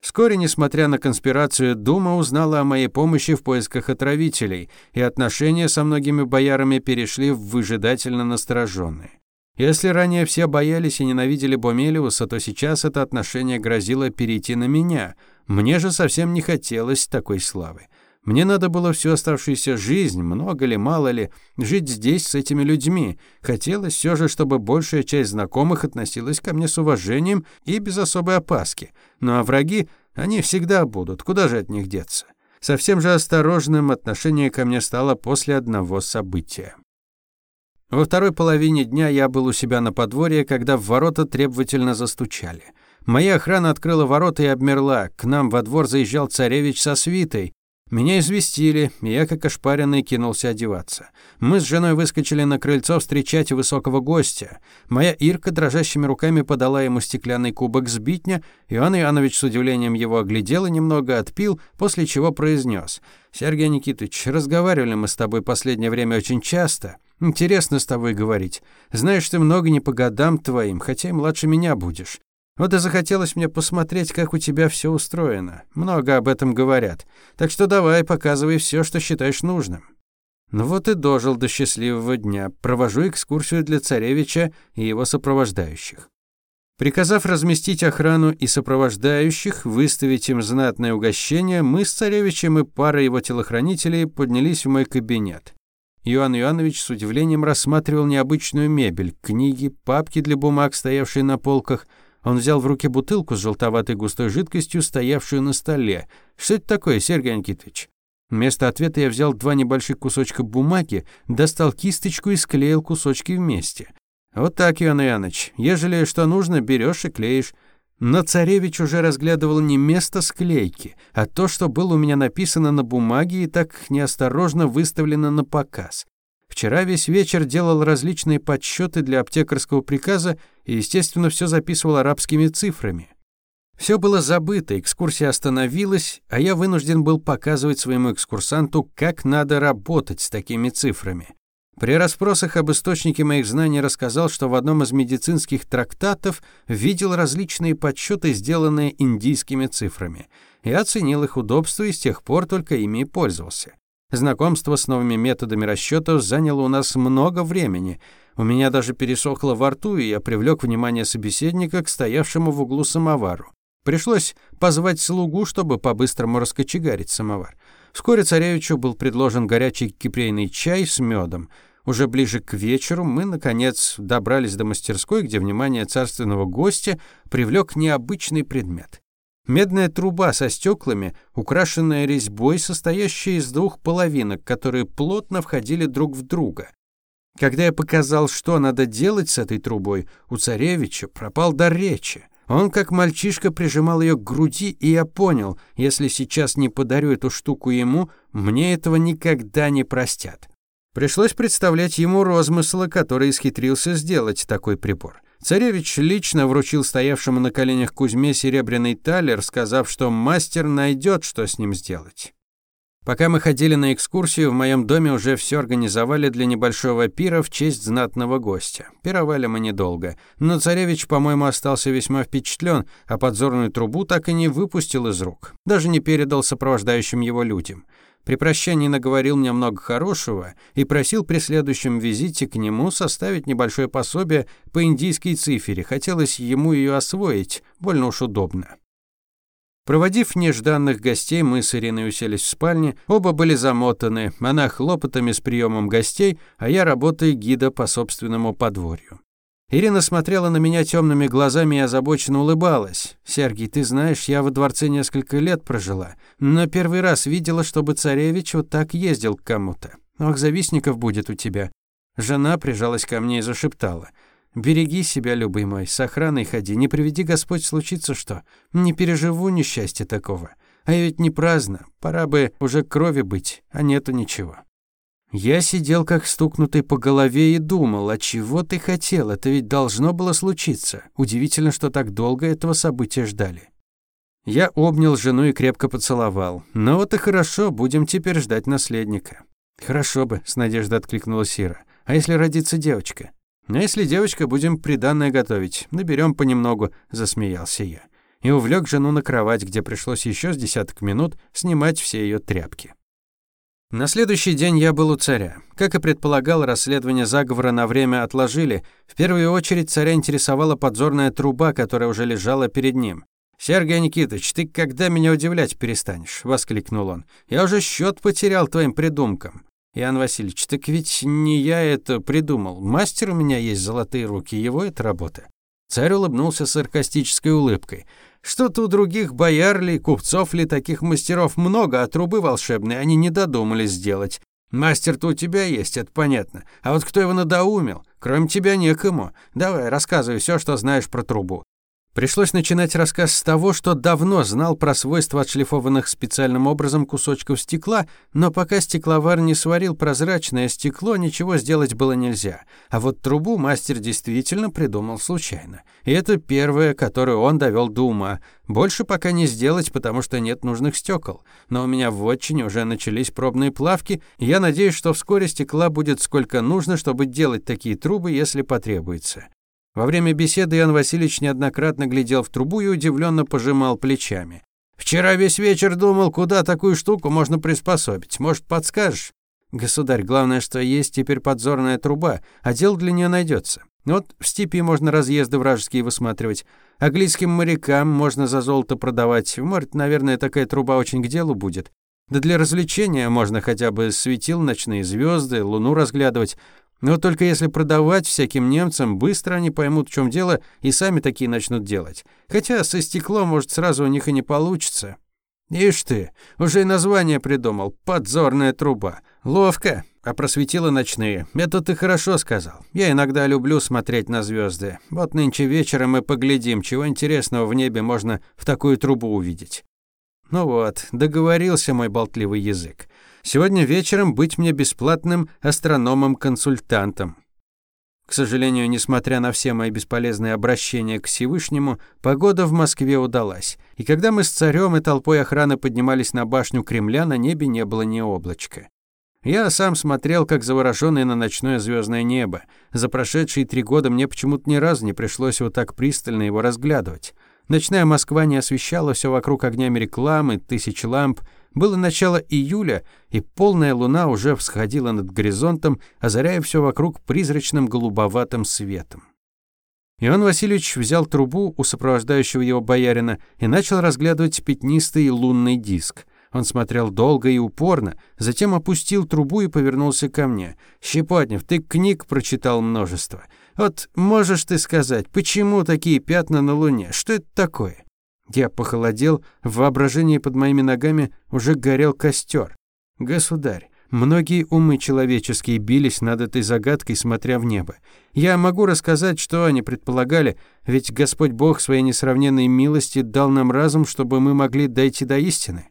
Вскоре, несмотря на конспирацию, Дума узнала о моей помощи в поисках отравителей, и отношения со многими боярами перешли в выжидательно настороженные. Если ранее все боялись и ненавидели Бомелиуса, то сейчас это отношение грозило перейти на меня. Мне же совсем не хотелось такой славы. Мне надо было всю оставшуюся жизнь, много ли, мало ли, жить здесь с этими людьми. Хотелось все же, чтобы большая часть знакомых относилась ко мне с уважением и без особой опаски. Ну а враги, они всегда будут, куда же от них деться? Совсем же осторожным отношение ко мне стало после одного события. Во второй половине дня я был у себя на подворье, когда в ворота требовательно застучали. Моя охрана открыла ворота и обмерла. К нам во двор заезжал царевич со свитой. Меня известили, и я как ошпаренный кинулся одеваться. Мы с женой выскочили на крыльцо встречать высокого гостя. Моя Ирка дрожащими руками подала ему стеклянный кубок с битня. Иван Иванович с удивлением его оглядел и немного отпил, после чего произнес: «Сергей Никитович, разговаривали мы с тобой последнее время очень часто». Интересно с тобой говорить. Знаешь, ты много не по годам твоим, хотя и младше меня будешь. Вот и захотелось мне посмотреть, как у тебя все устроено. Много об этом говорят. Так что давай, показывай все, что считаешь нужным. Ну вот и дожил до счастливого дня. Провожу экскурсию для царевича и его сопровождающих. Приказав разместить охрану и сопровождающих, выставить им знатное угощение, мы с царевичем и парой его телохранителей поднялись в мой кабинет. Иоанн Иоаннович с удивлением рассматривал необычную мебель, книги, папки для бумаг, стоявшие на полках. Он взял в руки бутылку с желтоватой густой жидкостью, стоявшую на столе. «Что это такое, Сергей Никитович?» Вместо ответа я взял два небольших кусочка бумаги, достал кисточку и склеил кусочки вместе. «Вот так, Иоанн Иоаннович, ежели что нужно, берешь и клеишь». На царевич уже разглядывал не место склейки, а то, что было у меня написано на бумаге и так неосторожно выставлено на показ. Вчера весь вечер делал различные подсчеты для аптекарского приказа и, естественно, все записывал арабскими цифрами. Все было забыто, экскурсия остановилась, а я вынужден был показывать своему экскурсанту, как надо работать с такими цифрами. При расспросах об источнике моих знаний рассказал, что в одном из медицинских трактатов видел различные подсчеты, сделанные индийскими цифрами, и оценил их удобство и с тех пор только ими и пользовался. Знакомство с новыми методами расчетов заняло у нас много времени. У меня даже пересохло во рту, и я привлек внимание собеседника к стоявшему в углу самовару. Пришлось позвать слугу, чтобы по-быстрому раскочегарить самовар. Вскоре царевичу был предложен горячий кипрейный чай с медом. Уже ближе к вечеру мы, наконец, добрались до мастерской, где внимание царственного гостя привлек необычный предмет. Медная труба со стеклами, украшенная резьбой, состоящая из двух половинок, которые плотно входили друг в друга. Когда я показал, что надо делать с этой трубой, у царевича пропал до речи. Он как мальчишка прижимал ее к груди, и я понял, если сейчас не подарю эту штуку ему, мне этого никогда не простят. Пришлось представлять ему розмыслы, которые исхитрился сделать такой прибор. Царевич лично вручил стоявшему на коленях Кузьме серебряный талер, сказав, что мастер найдет, что с ним сделать. Пока мы ходили на экскурсию, в моем доме уже все организовали для небольшого пира в честь знатного гостя. Пировали мы недолго, но царевич, по-моему, остался весьма впечатлен, а подзорную трубу так и не выпустил из рук, даже не передал сопровождающим его людям. При прощании наговорил мне много хорошего и просил при следующем визите к нему составить небольшое пособие по индийской цифере. Хотелось ему ее освоить, больно уж удобно. Проводив нежданных гостей, мы с Ириной уселись в спальне, оба были замотаны, она хлопотами с приемом гостей, а я работой гида по собственному подворью. Ирина смотрела на меня темными глазами и озабоченно улыбалась. «Сергий, ты знаешь, я во дворце несколько лет прожила, но первый раз видела, чтобы царевич вот так ездил к кому-то. Ох, завистников будет у тебя». Жена прижалась ко мне и зашептала. «Береги себя, любый мой, с охраной ходи, не приведи Господь случится что. Не переживу несчастья такого. А ведь не праздно, пора бы уже крови быть, а нету ничего». Я сидел как стукнутый по голове и думал, а чего ты хотел? Это ведь должно было случиться. Удивительно, что так долго этого события ждали. Я обнял жену и крепко поцеловал. «Ну вот и хорошо, будем теперь ждать наследника». «Хорошо бы», — с надеждой откликнулась Сира. «А если родится девочка?» «А если девочка, будем приданное готовить. Наберем понемногу», — засмеялся я. И увлек жену на кровать, где пришлось ещё с десяток минут снимать все её тряпки. На следующий день я был у царя. Как и предполагал, расследование заговора на время отложили. В первую очередь царя интересовала подзорная труба, которая уже лежала перед ним. «Сергей Никитович, ты когда меня удивлять перестанешь?» – воскликнул он. «Я уже счет потерял твоим придумкам». «Иоанн Васильевич, так ведь не я это придумал. Мастер у меня есть золотые руки, его это работа». Царь улыбнулся саркастической улыбкой. Что-то у других бояр ли, купцов ли, таких мастеров много, а трубы волшебные они не додумались сделать. Мастер-то у тебя есть, это понятно. А вот кто его надоумил? Кроме тебя некому. Давай, рассказывай все, что знаешь про трубу. Пришлось начинать рассказ с того, что давно знал про свойства отшлифованных специальным образом кусочков стекла, но пока стекловар не сварил прозрачное стекло, ничего сделать было нельзя. А вот трубу мастер действительно придумал случайно. И это первое, которое он довел до ума. Больше пока не сделать, потому что нет нужных стекол. Но у меня в отчине уже начались пробные плавки, и я надеюсь, что вскоре стекла будет сколько нужно, чтобы делать такие трубы, если потребуется. Во время беседы Иоанн Васильевич неоднократно глядел в трубу и удивленно пожимал плечами. «Вчера весь вечер думал, куда такую штуку можно приспособить. Может, подскажешь?» «Государь, главное, что есть теперь подзорная труба, а дел для нее найдется. Вот в степи можно разъезды вражеские высматривать. Английским морякам можно за золото продавать. В море, наверное, такая труба очень к делу будет. Да для развлечения можно хотя бы светил, ночные звезды, луну разглядывать. Но только если продавать всяким немцам, быстро они поймут, в чем дело, и сами такие начнут делать. Хотя со стекло может, сразу у них и не получится. Ишь ты, уже и название придумал. Подзорная труба. Ловко. А просветила ночные. Это ты хорошо сказал. Я иногда люблю смотреть на звезды. Вот нынче вечером мы поглядим, чего интересного в небе можно в такую трубу увидеть. Ну вот, договорился мой болтливый язык. Сегодня вечером быть мне бесплатным астрономом-консультантом. К сожалению, несмотря на все мои бесполезные обращения к Всевышнему, погода в Москве удалась. И когда мы с царем и толпой охраны поднимались на башню Кремля, на небе не было ни облачка. Я сам смотрел, как завороженный на ночное звездное небо. За прошедшие три года мне почему-то ни разу не пришлось вот так пристально его разглядывать. Ночная Москва не освещала все вокруг огнями рекламы, тысяч ламп — было начало июля, и полная луна уже всходила над горизонтом, озаряя все вокруг призрачным голубоватым светом. Иван Васильевич взял трубу у сопровождающего его боярина и начал разглядывать пятнистый лунный диск. Он смотрел долго и упорно, затем опустил трубу и повернулся ко мне. «Щепотнев, ты книг прочитал множество. Вот можешь ты сказать, почему такие пятна на Луне? Что это такое?» Я похолодел, в воображении под моими ногами уже горел костер. Государь, многие умы человеческие бились над этой загадкой, смотря в небо. Я могу рассказать, что они предполагали, ведь Господь Бог своей несравненной милости дал нам разум, чтобы мы могли дойти до истины.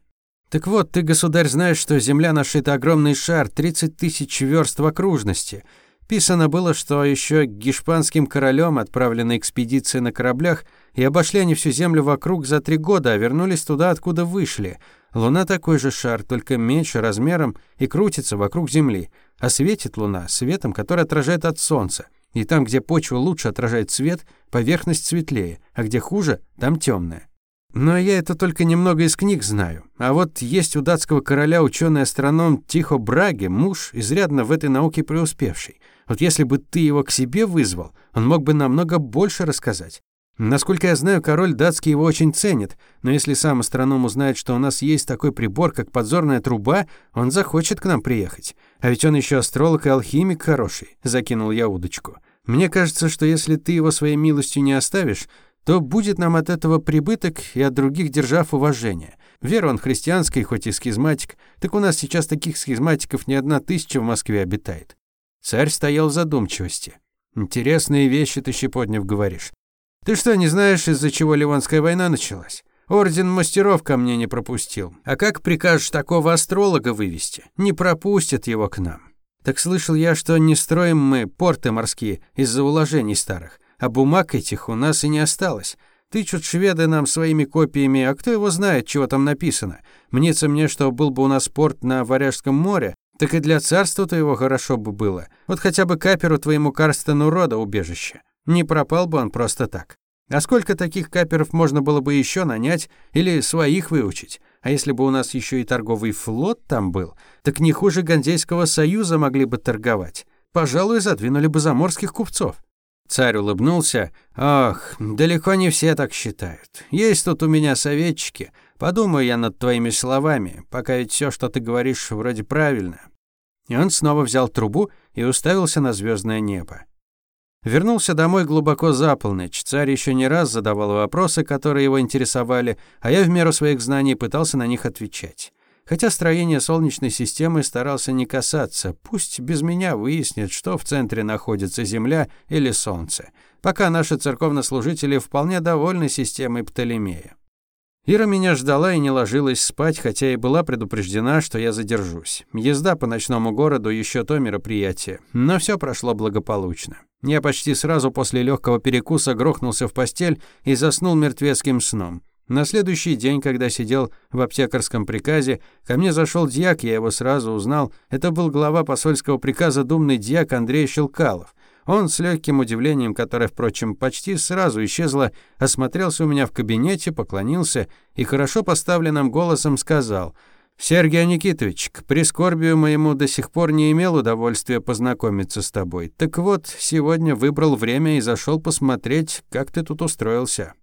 Так вот, ты, государь, знаешь, что земля наша — это огромный шар, 30 тысяч верст в окружности — Писано было, что еще гешпанским королем отправлены экспедиции на кораблях и обошли они всю землю вокруг за три года, а вернулись туда, откуда вышли. Луна такой же шар, только меньше размером и крутится вокруг Земли. А светит Луна светом, который отражает от Солнца. И там, где почва лучше отражает свет, поверхность светлее, а где хуже, там темная. Но я это только немного из книг знаю. А вот есть у датского короля ученый-астроном Тихо Браге, муж, изрядно в этой науке преуспевший. Вот если бы ты его к себе вызвал, он мог бы намного больше рассказать. Насколько я знаю, король датский его очень ценит, но если сам астроном узнает, что у нас есть такой прибор, как подзорная труба, он захочет к нам приехать. А ведь он еще астролог и алхимик хороший, закинул я удочку. Мне кажется, что если ты его своей милостью не оставишь, то будет нам от этого прибыток и от других держав уважение. Вера он христианский, хоть и схизматик, так у нас сейчас таких схизматиков не одна тысяча в Москве обитает. Царь стоял в задумчивости. Интересные вещи ты, Щепотнев, говоришь. Ты что, не знаешь, из-за чего Ливанская война началась? Орден мастеров ко мне не пропустил. А как прикажешь такого астролога вывести? Не пропустят его к нам. Так слышал я, что не строим мы порты морские из-за уложений старых. А бумаг этих у нас и не осталось. Тычут шведы нам своими копиями, а кто его знает, чего там написано. Мнится мне, что был бы у нас порт на Варяжском море, так и для царства то его хорошо бы было. Вот хотя бы каперу твоему Карстену рода убежище. Не пропал бы он просто так. А сколько таких каперов можно было бы еще нанять или своих выучить? А если бы у нас еще и торговый флот там был, так не хуже Ганзейского союза могли бы торговать. Пожалуй, задвинули бы заморских купцов. Царь улыбнулся. «Ах, далеко не все так считают. Есть тут у меня советчики. Подумаю я над твоими словами, пока ведь все, что ты говоришь, вроде правильно». И он снова взял трубу и уставился на звездное небо. Вернулся домой глубоко за полночь. Царь еще не раз задавал вопросы, которые его интересовали, а я в меру своих знаний пытался на них отвечать. Хотя строение Солнечной системы старался не касаться, пусть без меня выяснит, что в центре находится Земля или Солнце. Пока наши церковнослужители вполне довольны системой Птолемея. Ира меня ждала и не ложилась спать, хотя и была предупреждена, что я задержусь. Езда по ночному городу еще то мероприятие, но все прошло благополучно. Я почти сразу после легкого перекуса грохнулся в постель и заснул мертвецким сном. На следующий день, когда сидел в аптекарском приказе, ко мне зашел дьяк, я его сразу узнал. Это был глава посольского приказа думный дьяк Андрей Щелкалов. Он с легким удивлением, которое, впрочем, почти сразу исчезло, осмотрелся у меня в кабинете, поклонился и хорошо поставленным голосом сказал «Сергей Никитович, к прискорбию моему до сих пор не имел удовольствия познакомиться с тобой. Так вот, сегодня выбрал время и зашел посмотреть, как ты тут устроился».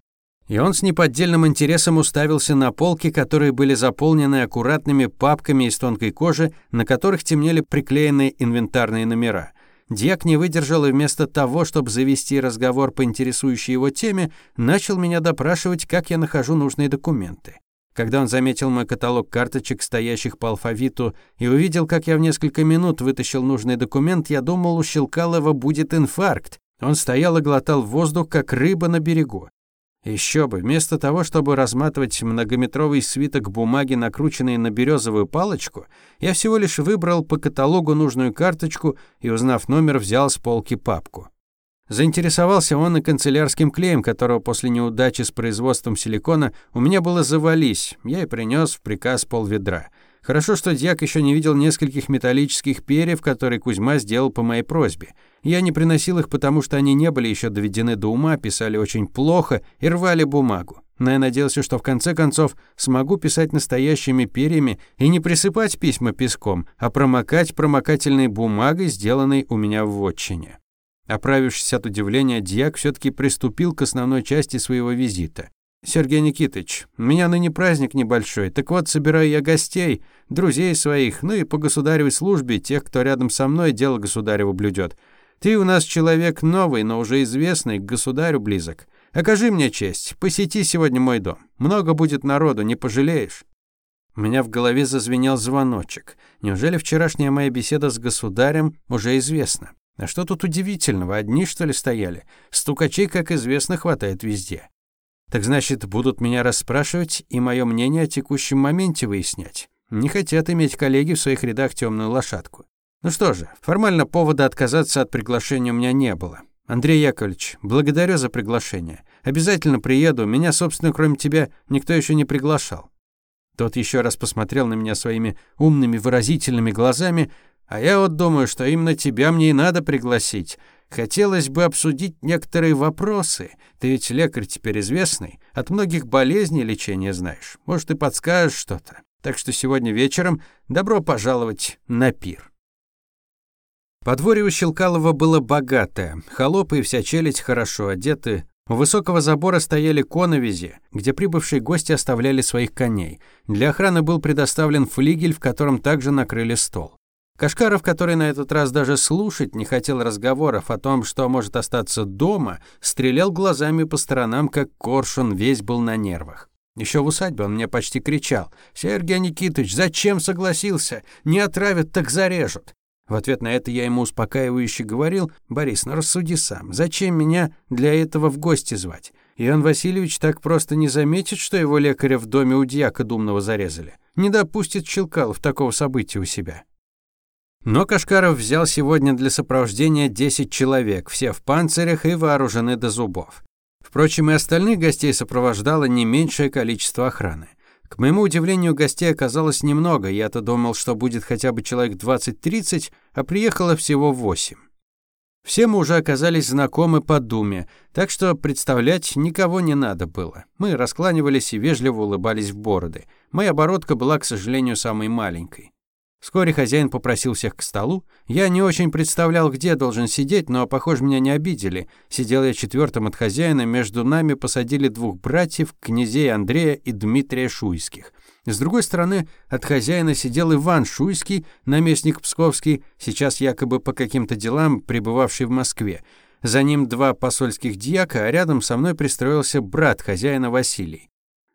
И он с неподдельным интересом уставился на полки, которые были заполнены аккуратными папками из тонкой кожи, на которых темнели приклеенные инвентарные номера. Дьяк не выдержал и вместо того, чтобы завести разговор по интересующей его теме, начал меня допрашивать, как я нахожу нужные документы. Когда он заметил мой каталог карточек, стоящих по алфавиту, и увидел, как я в несколько минут вытащил нужный документ, я думал, у Щелкалова будет инфаркт. Он стоял и глотал воздух, как рыба на берегу. Еще бы, вместо того, чтобы разматывать многометровый свиток бумаги, накрученный на березовую палочку, я всего лишь выбрал по каталогу нужную карточку и, узнав номер, взял с полки папку. Заинтересовался он и канцелярским клеем, которого после неудачи с производством силикона у меня было завались, я и принес в приказ полведра — Хорошо, что дьяк еще не видел нескольких металлических перьев, которые Кузьма сделал по моей просьбе. Я не приносил их, потому что они не были еще доведены до ума, писали очень плохо и рвали бумагу. Но я надеялся, что в конце концов смогу писать настоящими перьями и не присыпать письма песком, а промокать промокательной бумагой, сделанной у меня в отчине. Оправившись от удивления, дьяк все таки приступил к основной части своего визита. Сергей Никитыч, у меня ныне праздник небольшой, так вот, собираю я гостей, друзей своих, ну и по государевой службе тех, кто рядом со мной дело государева блюдет. Ты у нас человек новый, но уже известный, к государю близок. Окажи мне честь, посети сегодня мой дом. Много будет народу, не пожалеешь». У меня в голове зазвенел звоночек. Неужели вчерашняя моя беседа с государем уже известна? А что тут удивительного? Одни, что ли, стояли? Стукачей, как известно, хватает везде. Так значит, будут меня расспрашивать и мое мнение о текущем моменте выяснять. Не хотят иметь коллеги в своих рядах темную лошадку. Ну что же, формально повода отказаться от приглашения у меня не было. Андрей Яковлевич, благодарю за приглашение. Обязательно приеду, меня, собственно, кроме тебя, никто еще не приглашал. Тот еще раз посмотрел на меня своими умными выразительными глазами, а я вот думаю, что именно тебя мне и надо пригласить. Хотелось бы обсудить некоторые вопросы. Ты ведь лекарь теперь известный. От многих болезней лечение знаешь. Может, ты подскажешь что-то. Так что сегодня вечером добро пожаловать на пир». Подворье у Щелкалова было богатое. Холопы и вся челядь хорошо одеты. У высокого забора стояли коновизи, где прибывшие гости оставляли своих коней. Для охраны был предоставлен флигель, в котором также накрыли стол. Кашкаров, который на этот раз даже слушать не хотел разговоров о том, что может остаться дома, стрелял глазами по сторонам, как коршун, весь был на нервах. Еще в усадьбе он мне почти кричал. «Сергей Никитович, зачем согласился? Не отравят, так зарежут». В ответ на это я ему успокаивающе говорил, «Борис, ну рассуди сам, зачем меня для этого в гости звать? Иоанн Васильевич так просто не заметит, что его лекаря в доме у дьяка Думного зарезали. Не допустит Челкалов такого события у себя». Но Кашкаров взял сегодня для сопровождения 10 человек, все в панцирях и вооружены до зубов. Впрочем, и остальных гостей сопровождало не меньшее количество охраны. К моему удивлению, гостей оказалось немного, я-то думал, что будет хотя бы человек 20-30, а приехало всего 8. Все мы уже оказались знакомы по думе, так что представлять никого не надо было. Мы раскланивались и вежливо улыбались в бороды. Моя бородка была, к сожалению, самой маленькой. Вскоре хозяин попросил всех к столу. Я не очень представлял, где должен сидеть, но, похоже, меня не обидели. Сидел я четвертым от хозяина, между нами посадили двух братьев, князей Андрея и Дмитрия Шуйских. С другой стороны, от хозяина сидел Иван Шуйский, наместник Псковский, сейчас якобы по каким-то делам пребывавший в Москве. За ним два посольских дьяка, а рядом со мной пристроился брат хозяина Василий.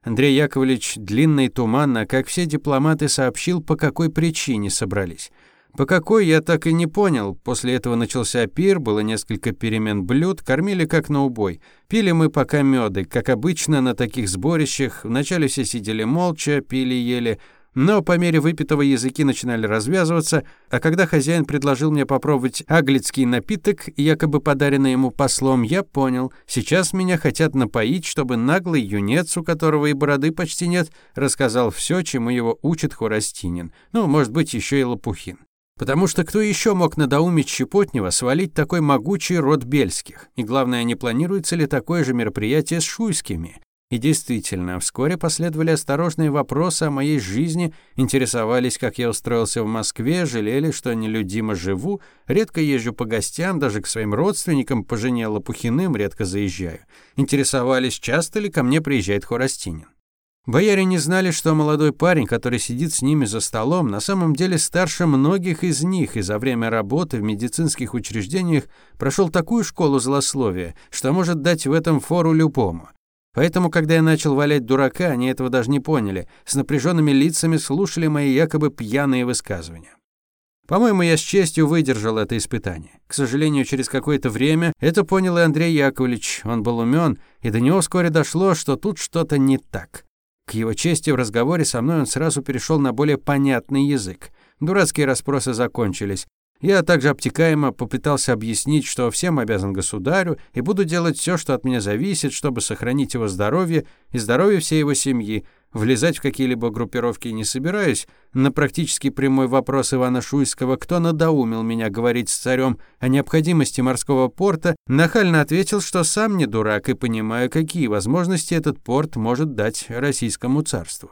Андрей Яковлевич длинно и туманно, как все дипломаты, сообщил, по какой причине собрались. По какой, я так и не понял. После этого начался пир, было несколько перемен блюд, кормили как на убой. Пили мы пока меды, как обычно на таких сборищах. Вначале все сидели молча, пили ели, но по мере выпитого языки начинали развязываться, а когда хозяин предложил мне попробовать аглицкий напиток, якобы подаренный ему послом, я понял, сейчас меня хотят напоить, чтобы наглый юнец, у которого и бороды почти нет, рассказал все, чему его учит Хурастинин, ну, может быть, еще и Лопухин. Потому что кто еще мог надоумить Щепотнева свалить такой могучий род Бельских? И главное, не планируется ли такое же мероприятие с Шуйскими? И действительно, вскоре последовали осторожные вопросы о моей жизни, интересовались, как я устроился в Москве, жалели, что нелюдимо живу, редко езжу по гостям, даже к своим родственникам по жене Лопухиным редко заезжаю. Интересовались, часто ли ко мне приезжает Хоростинин. Бояре не знали, что молодой парень, который сидит с ними за столом, на самом деле старше многих из них и за время работы в медицинских учреждениях прошел такую школу злословия, что может дать в этом фору любому. Поэтому, когда я начал валять дурака, они этого даже не поняли, с напряженными лицами слушали мои якобы пьяные высказывания. По-моему, я с честью выдержал это испытание. К сожалению, через какое-то время это понял и Андрей Яковлевич. Он был умен, и до него вскоре дошло, что тут что-то не так. К его чести, в разговоре со мной он сразу перешел на более понятный язык. Дурацкие расспросы закончились. Я также обтекаемо попытался объяснить, что всем обязан государю и буду делать все, что от меня зависит, чтобы сохранить его здоровье и здоровье всей его семьи. Влезать в какие-либо группировки не собираюсь. На практически прямой вопрос Ивана Шуйского, кто надоумил меня говорить с царем о необходимости морского порта, нахально ответил, что сам не дурак и понимаю, какие возможности этот порт может дать российскому царству.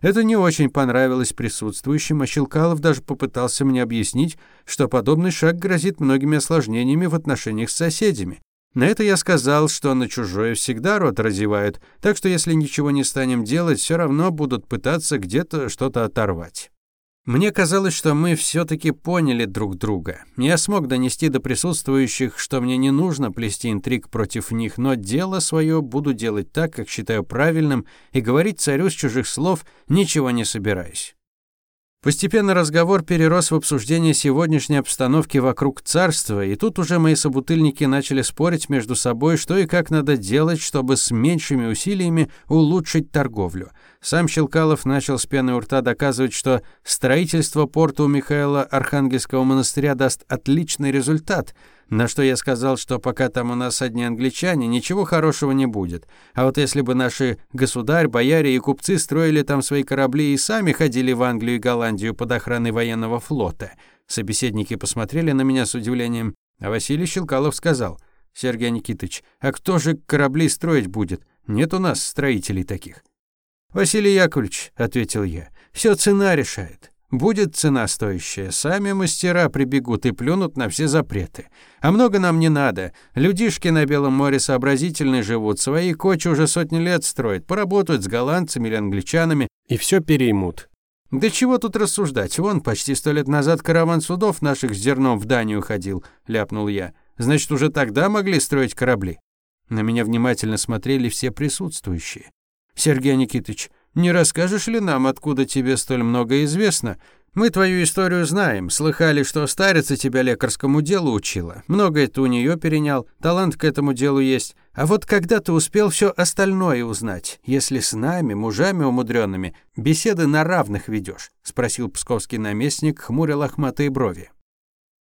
Это не очень понравилось присутствующим, а Щелкалов даже попытался мне объяснить, что подобный шаг грозит многими осложнениями в отношениях с соседями. На это я сказал, что на чужое всегда рот разевают, так что если ничего не станем делать, все равно будут пытаться где-то что-то оторвать. Мне казалось, что мы все-таки поняли друг друга. Я смог донести до присутствующих, что мне не нужно плести интриг против них, но дело свое буду делать так, как считаю правильным, и говорить царю с чужих слов ничего не собираюсь. Постепенно разговор перерос в обсуждение сегодняшней обстановки вокруг царства, и тут уже мои собутыльники начали спорить между собой, что и как надо делать, чтобы с меньшими усилиями улучшить торговлю. Сам Щелкалов начал с пены у рта доказывать, что строительство порта у Михаила Архангельского монастыря даст отличный результат – на что я сказал, что пока там у нас одни англичане, ничего хорошего не будет. А вот если бы наши государь, бояре и купцы строили там свои корабли и сами ходили в Англию и Голландию под охраной военного флота. Собеседники посмотрели на меня с удивлением, а Василий Щелкалов сказал, «Сергей Никитович, а кто же корабли строить будет? Нет у нас строителей таких». «Василий Яковлевич», — ответил я, — «всё цена решает». Будет цена стоящая. Сами мастера прибегут и плюнут на все запреты. А много нам не надо. Людишки на Белом море сообразительные живут, свои кочи уже сотни лет строят, поработают с голландцами или англичанами. И все переймут. Да чего тут рассуждать? Вон, почти сто лет назад караван судов наших с зерном в Данию ходил, ляпнул я. Значит, уже тогда могли строить корабли. На меня внимательно смотрели все присутствующие. Сергей Никитич, не расскажешь ли нам, откуда тебе столь много известно? Мы твою историю знаем. Слыхали, что старица тебя лекарскому делу учила. Многое ты у нее перенял. Талант к этому делу есть. А вот когда ты успел все остальное узнать, если с нами, мужами умудренными, беседы на равных ведешь? спросил псковский наместник, хмуря лохматые брови.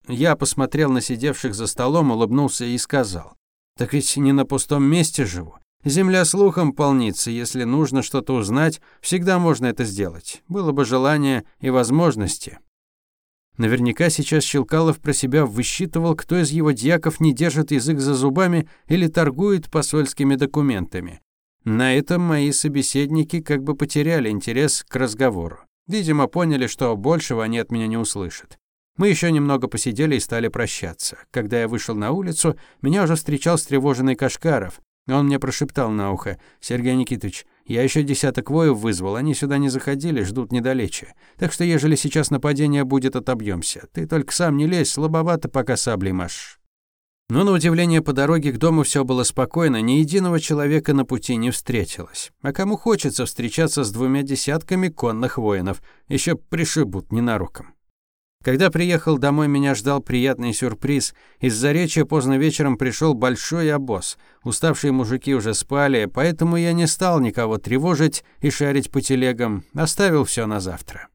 Я посмотрел на сидевших за столом, улыбнулся и сказал: "Так ведь не на пустом месте живу. Земля слухом полнится, если нужно что-то узнать, всегда можно это сделать. Было бы желание и возможности. Наверняка сейчас Щелкалов про себя высчитывал, кто из его дьяков не держит язык за зубами или торгует посольскими документами. На этом мои собеседники как бы потеряли интерес к разговору. Видимо, поняли, что большего они от меня не услышат. Мы еще немного посидели и стали прощаться. Когда я вышел на улицу, меня уже встречал встревоженный Кашкаров. Он мне прошептал на ухо. «Сергей Никитич, я еще десяток воев вызвал, они сюда не заходили, ждут недалече. Так что, ежели сейчас нападение будет, отобьемся. Ты только сам не лезь, слабовато пока саблей машешь». Но на удивление по дороге к дому все было спокойно, ни единого человека на пути не встретилось. А кому хочется встречаться с двумя десятками конных воинов, еще пришибут ненароком. Когда приехал домой, меня ждал приятный сюрприз. Из за речи поздно вечером пришел большой обоз. Уставшие мужики уже спали, поэтому я не стал никого тревожить и шарить по телегам. Оставил все на завтра.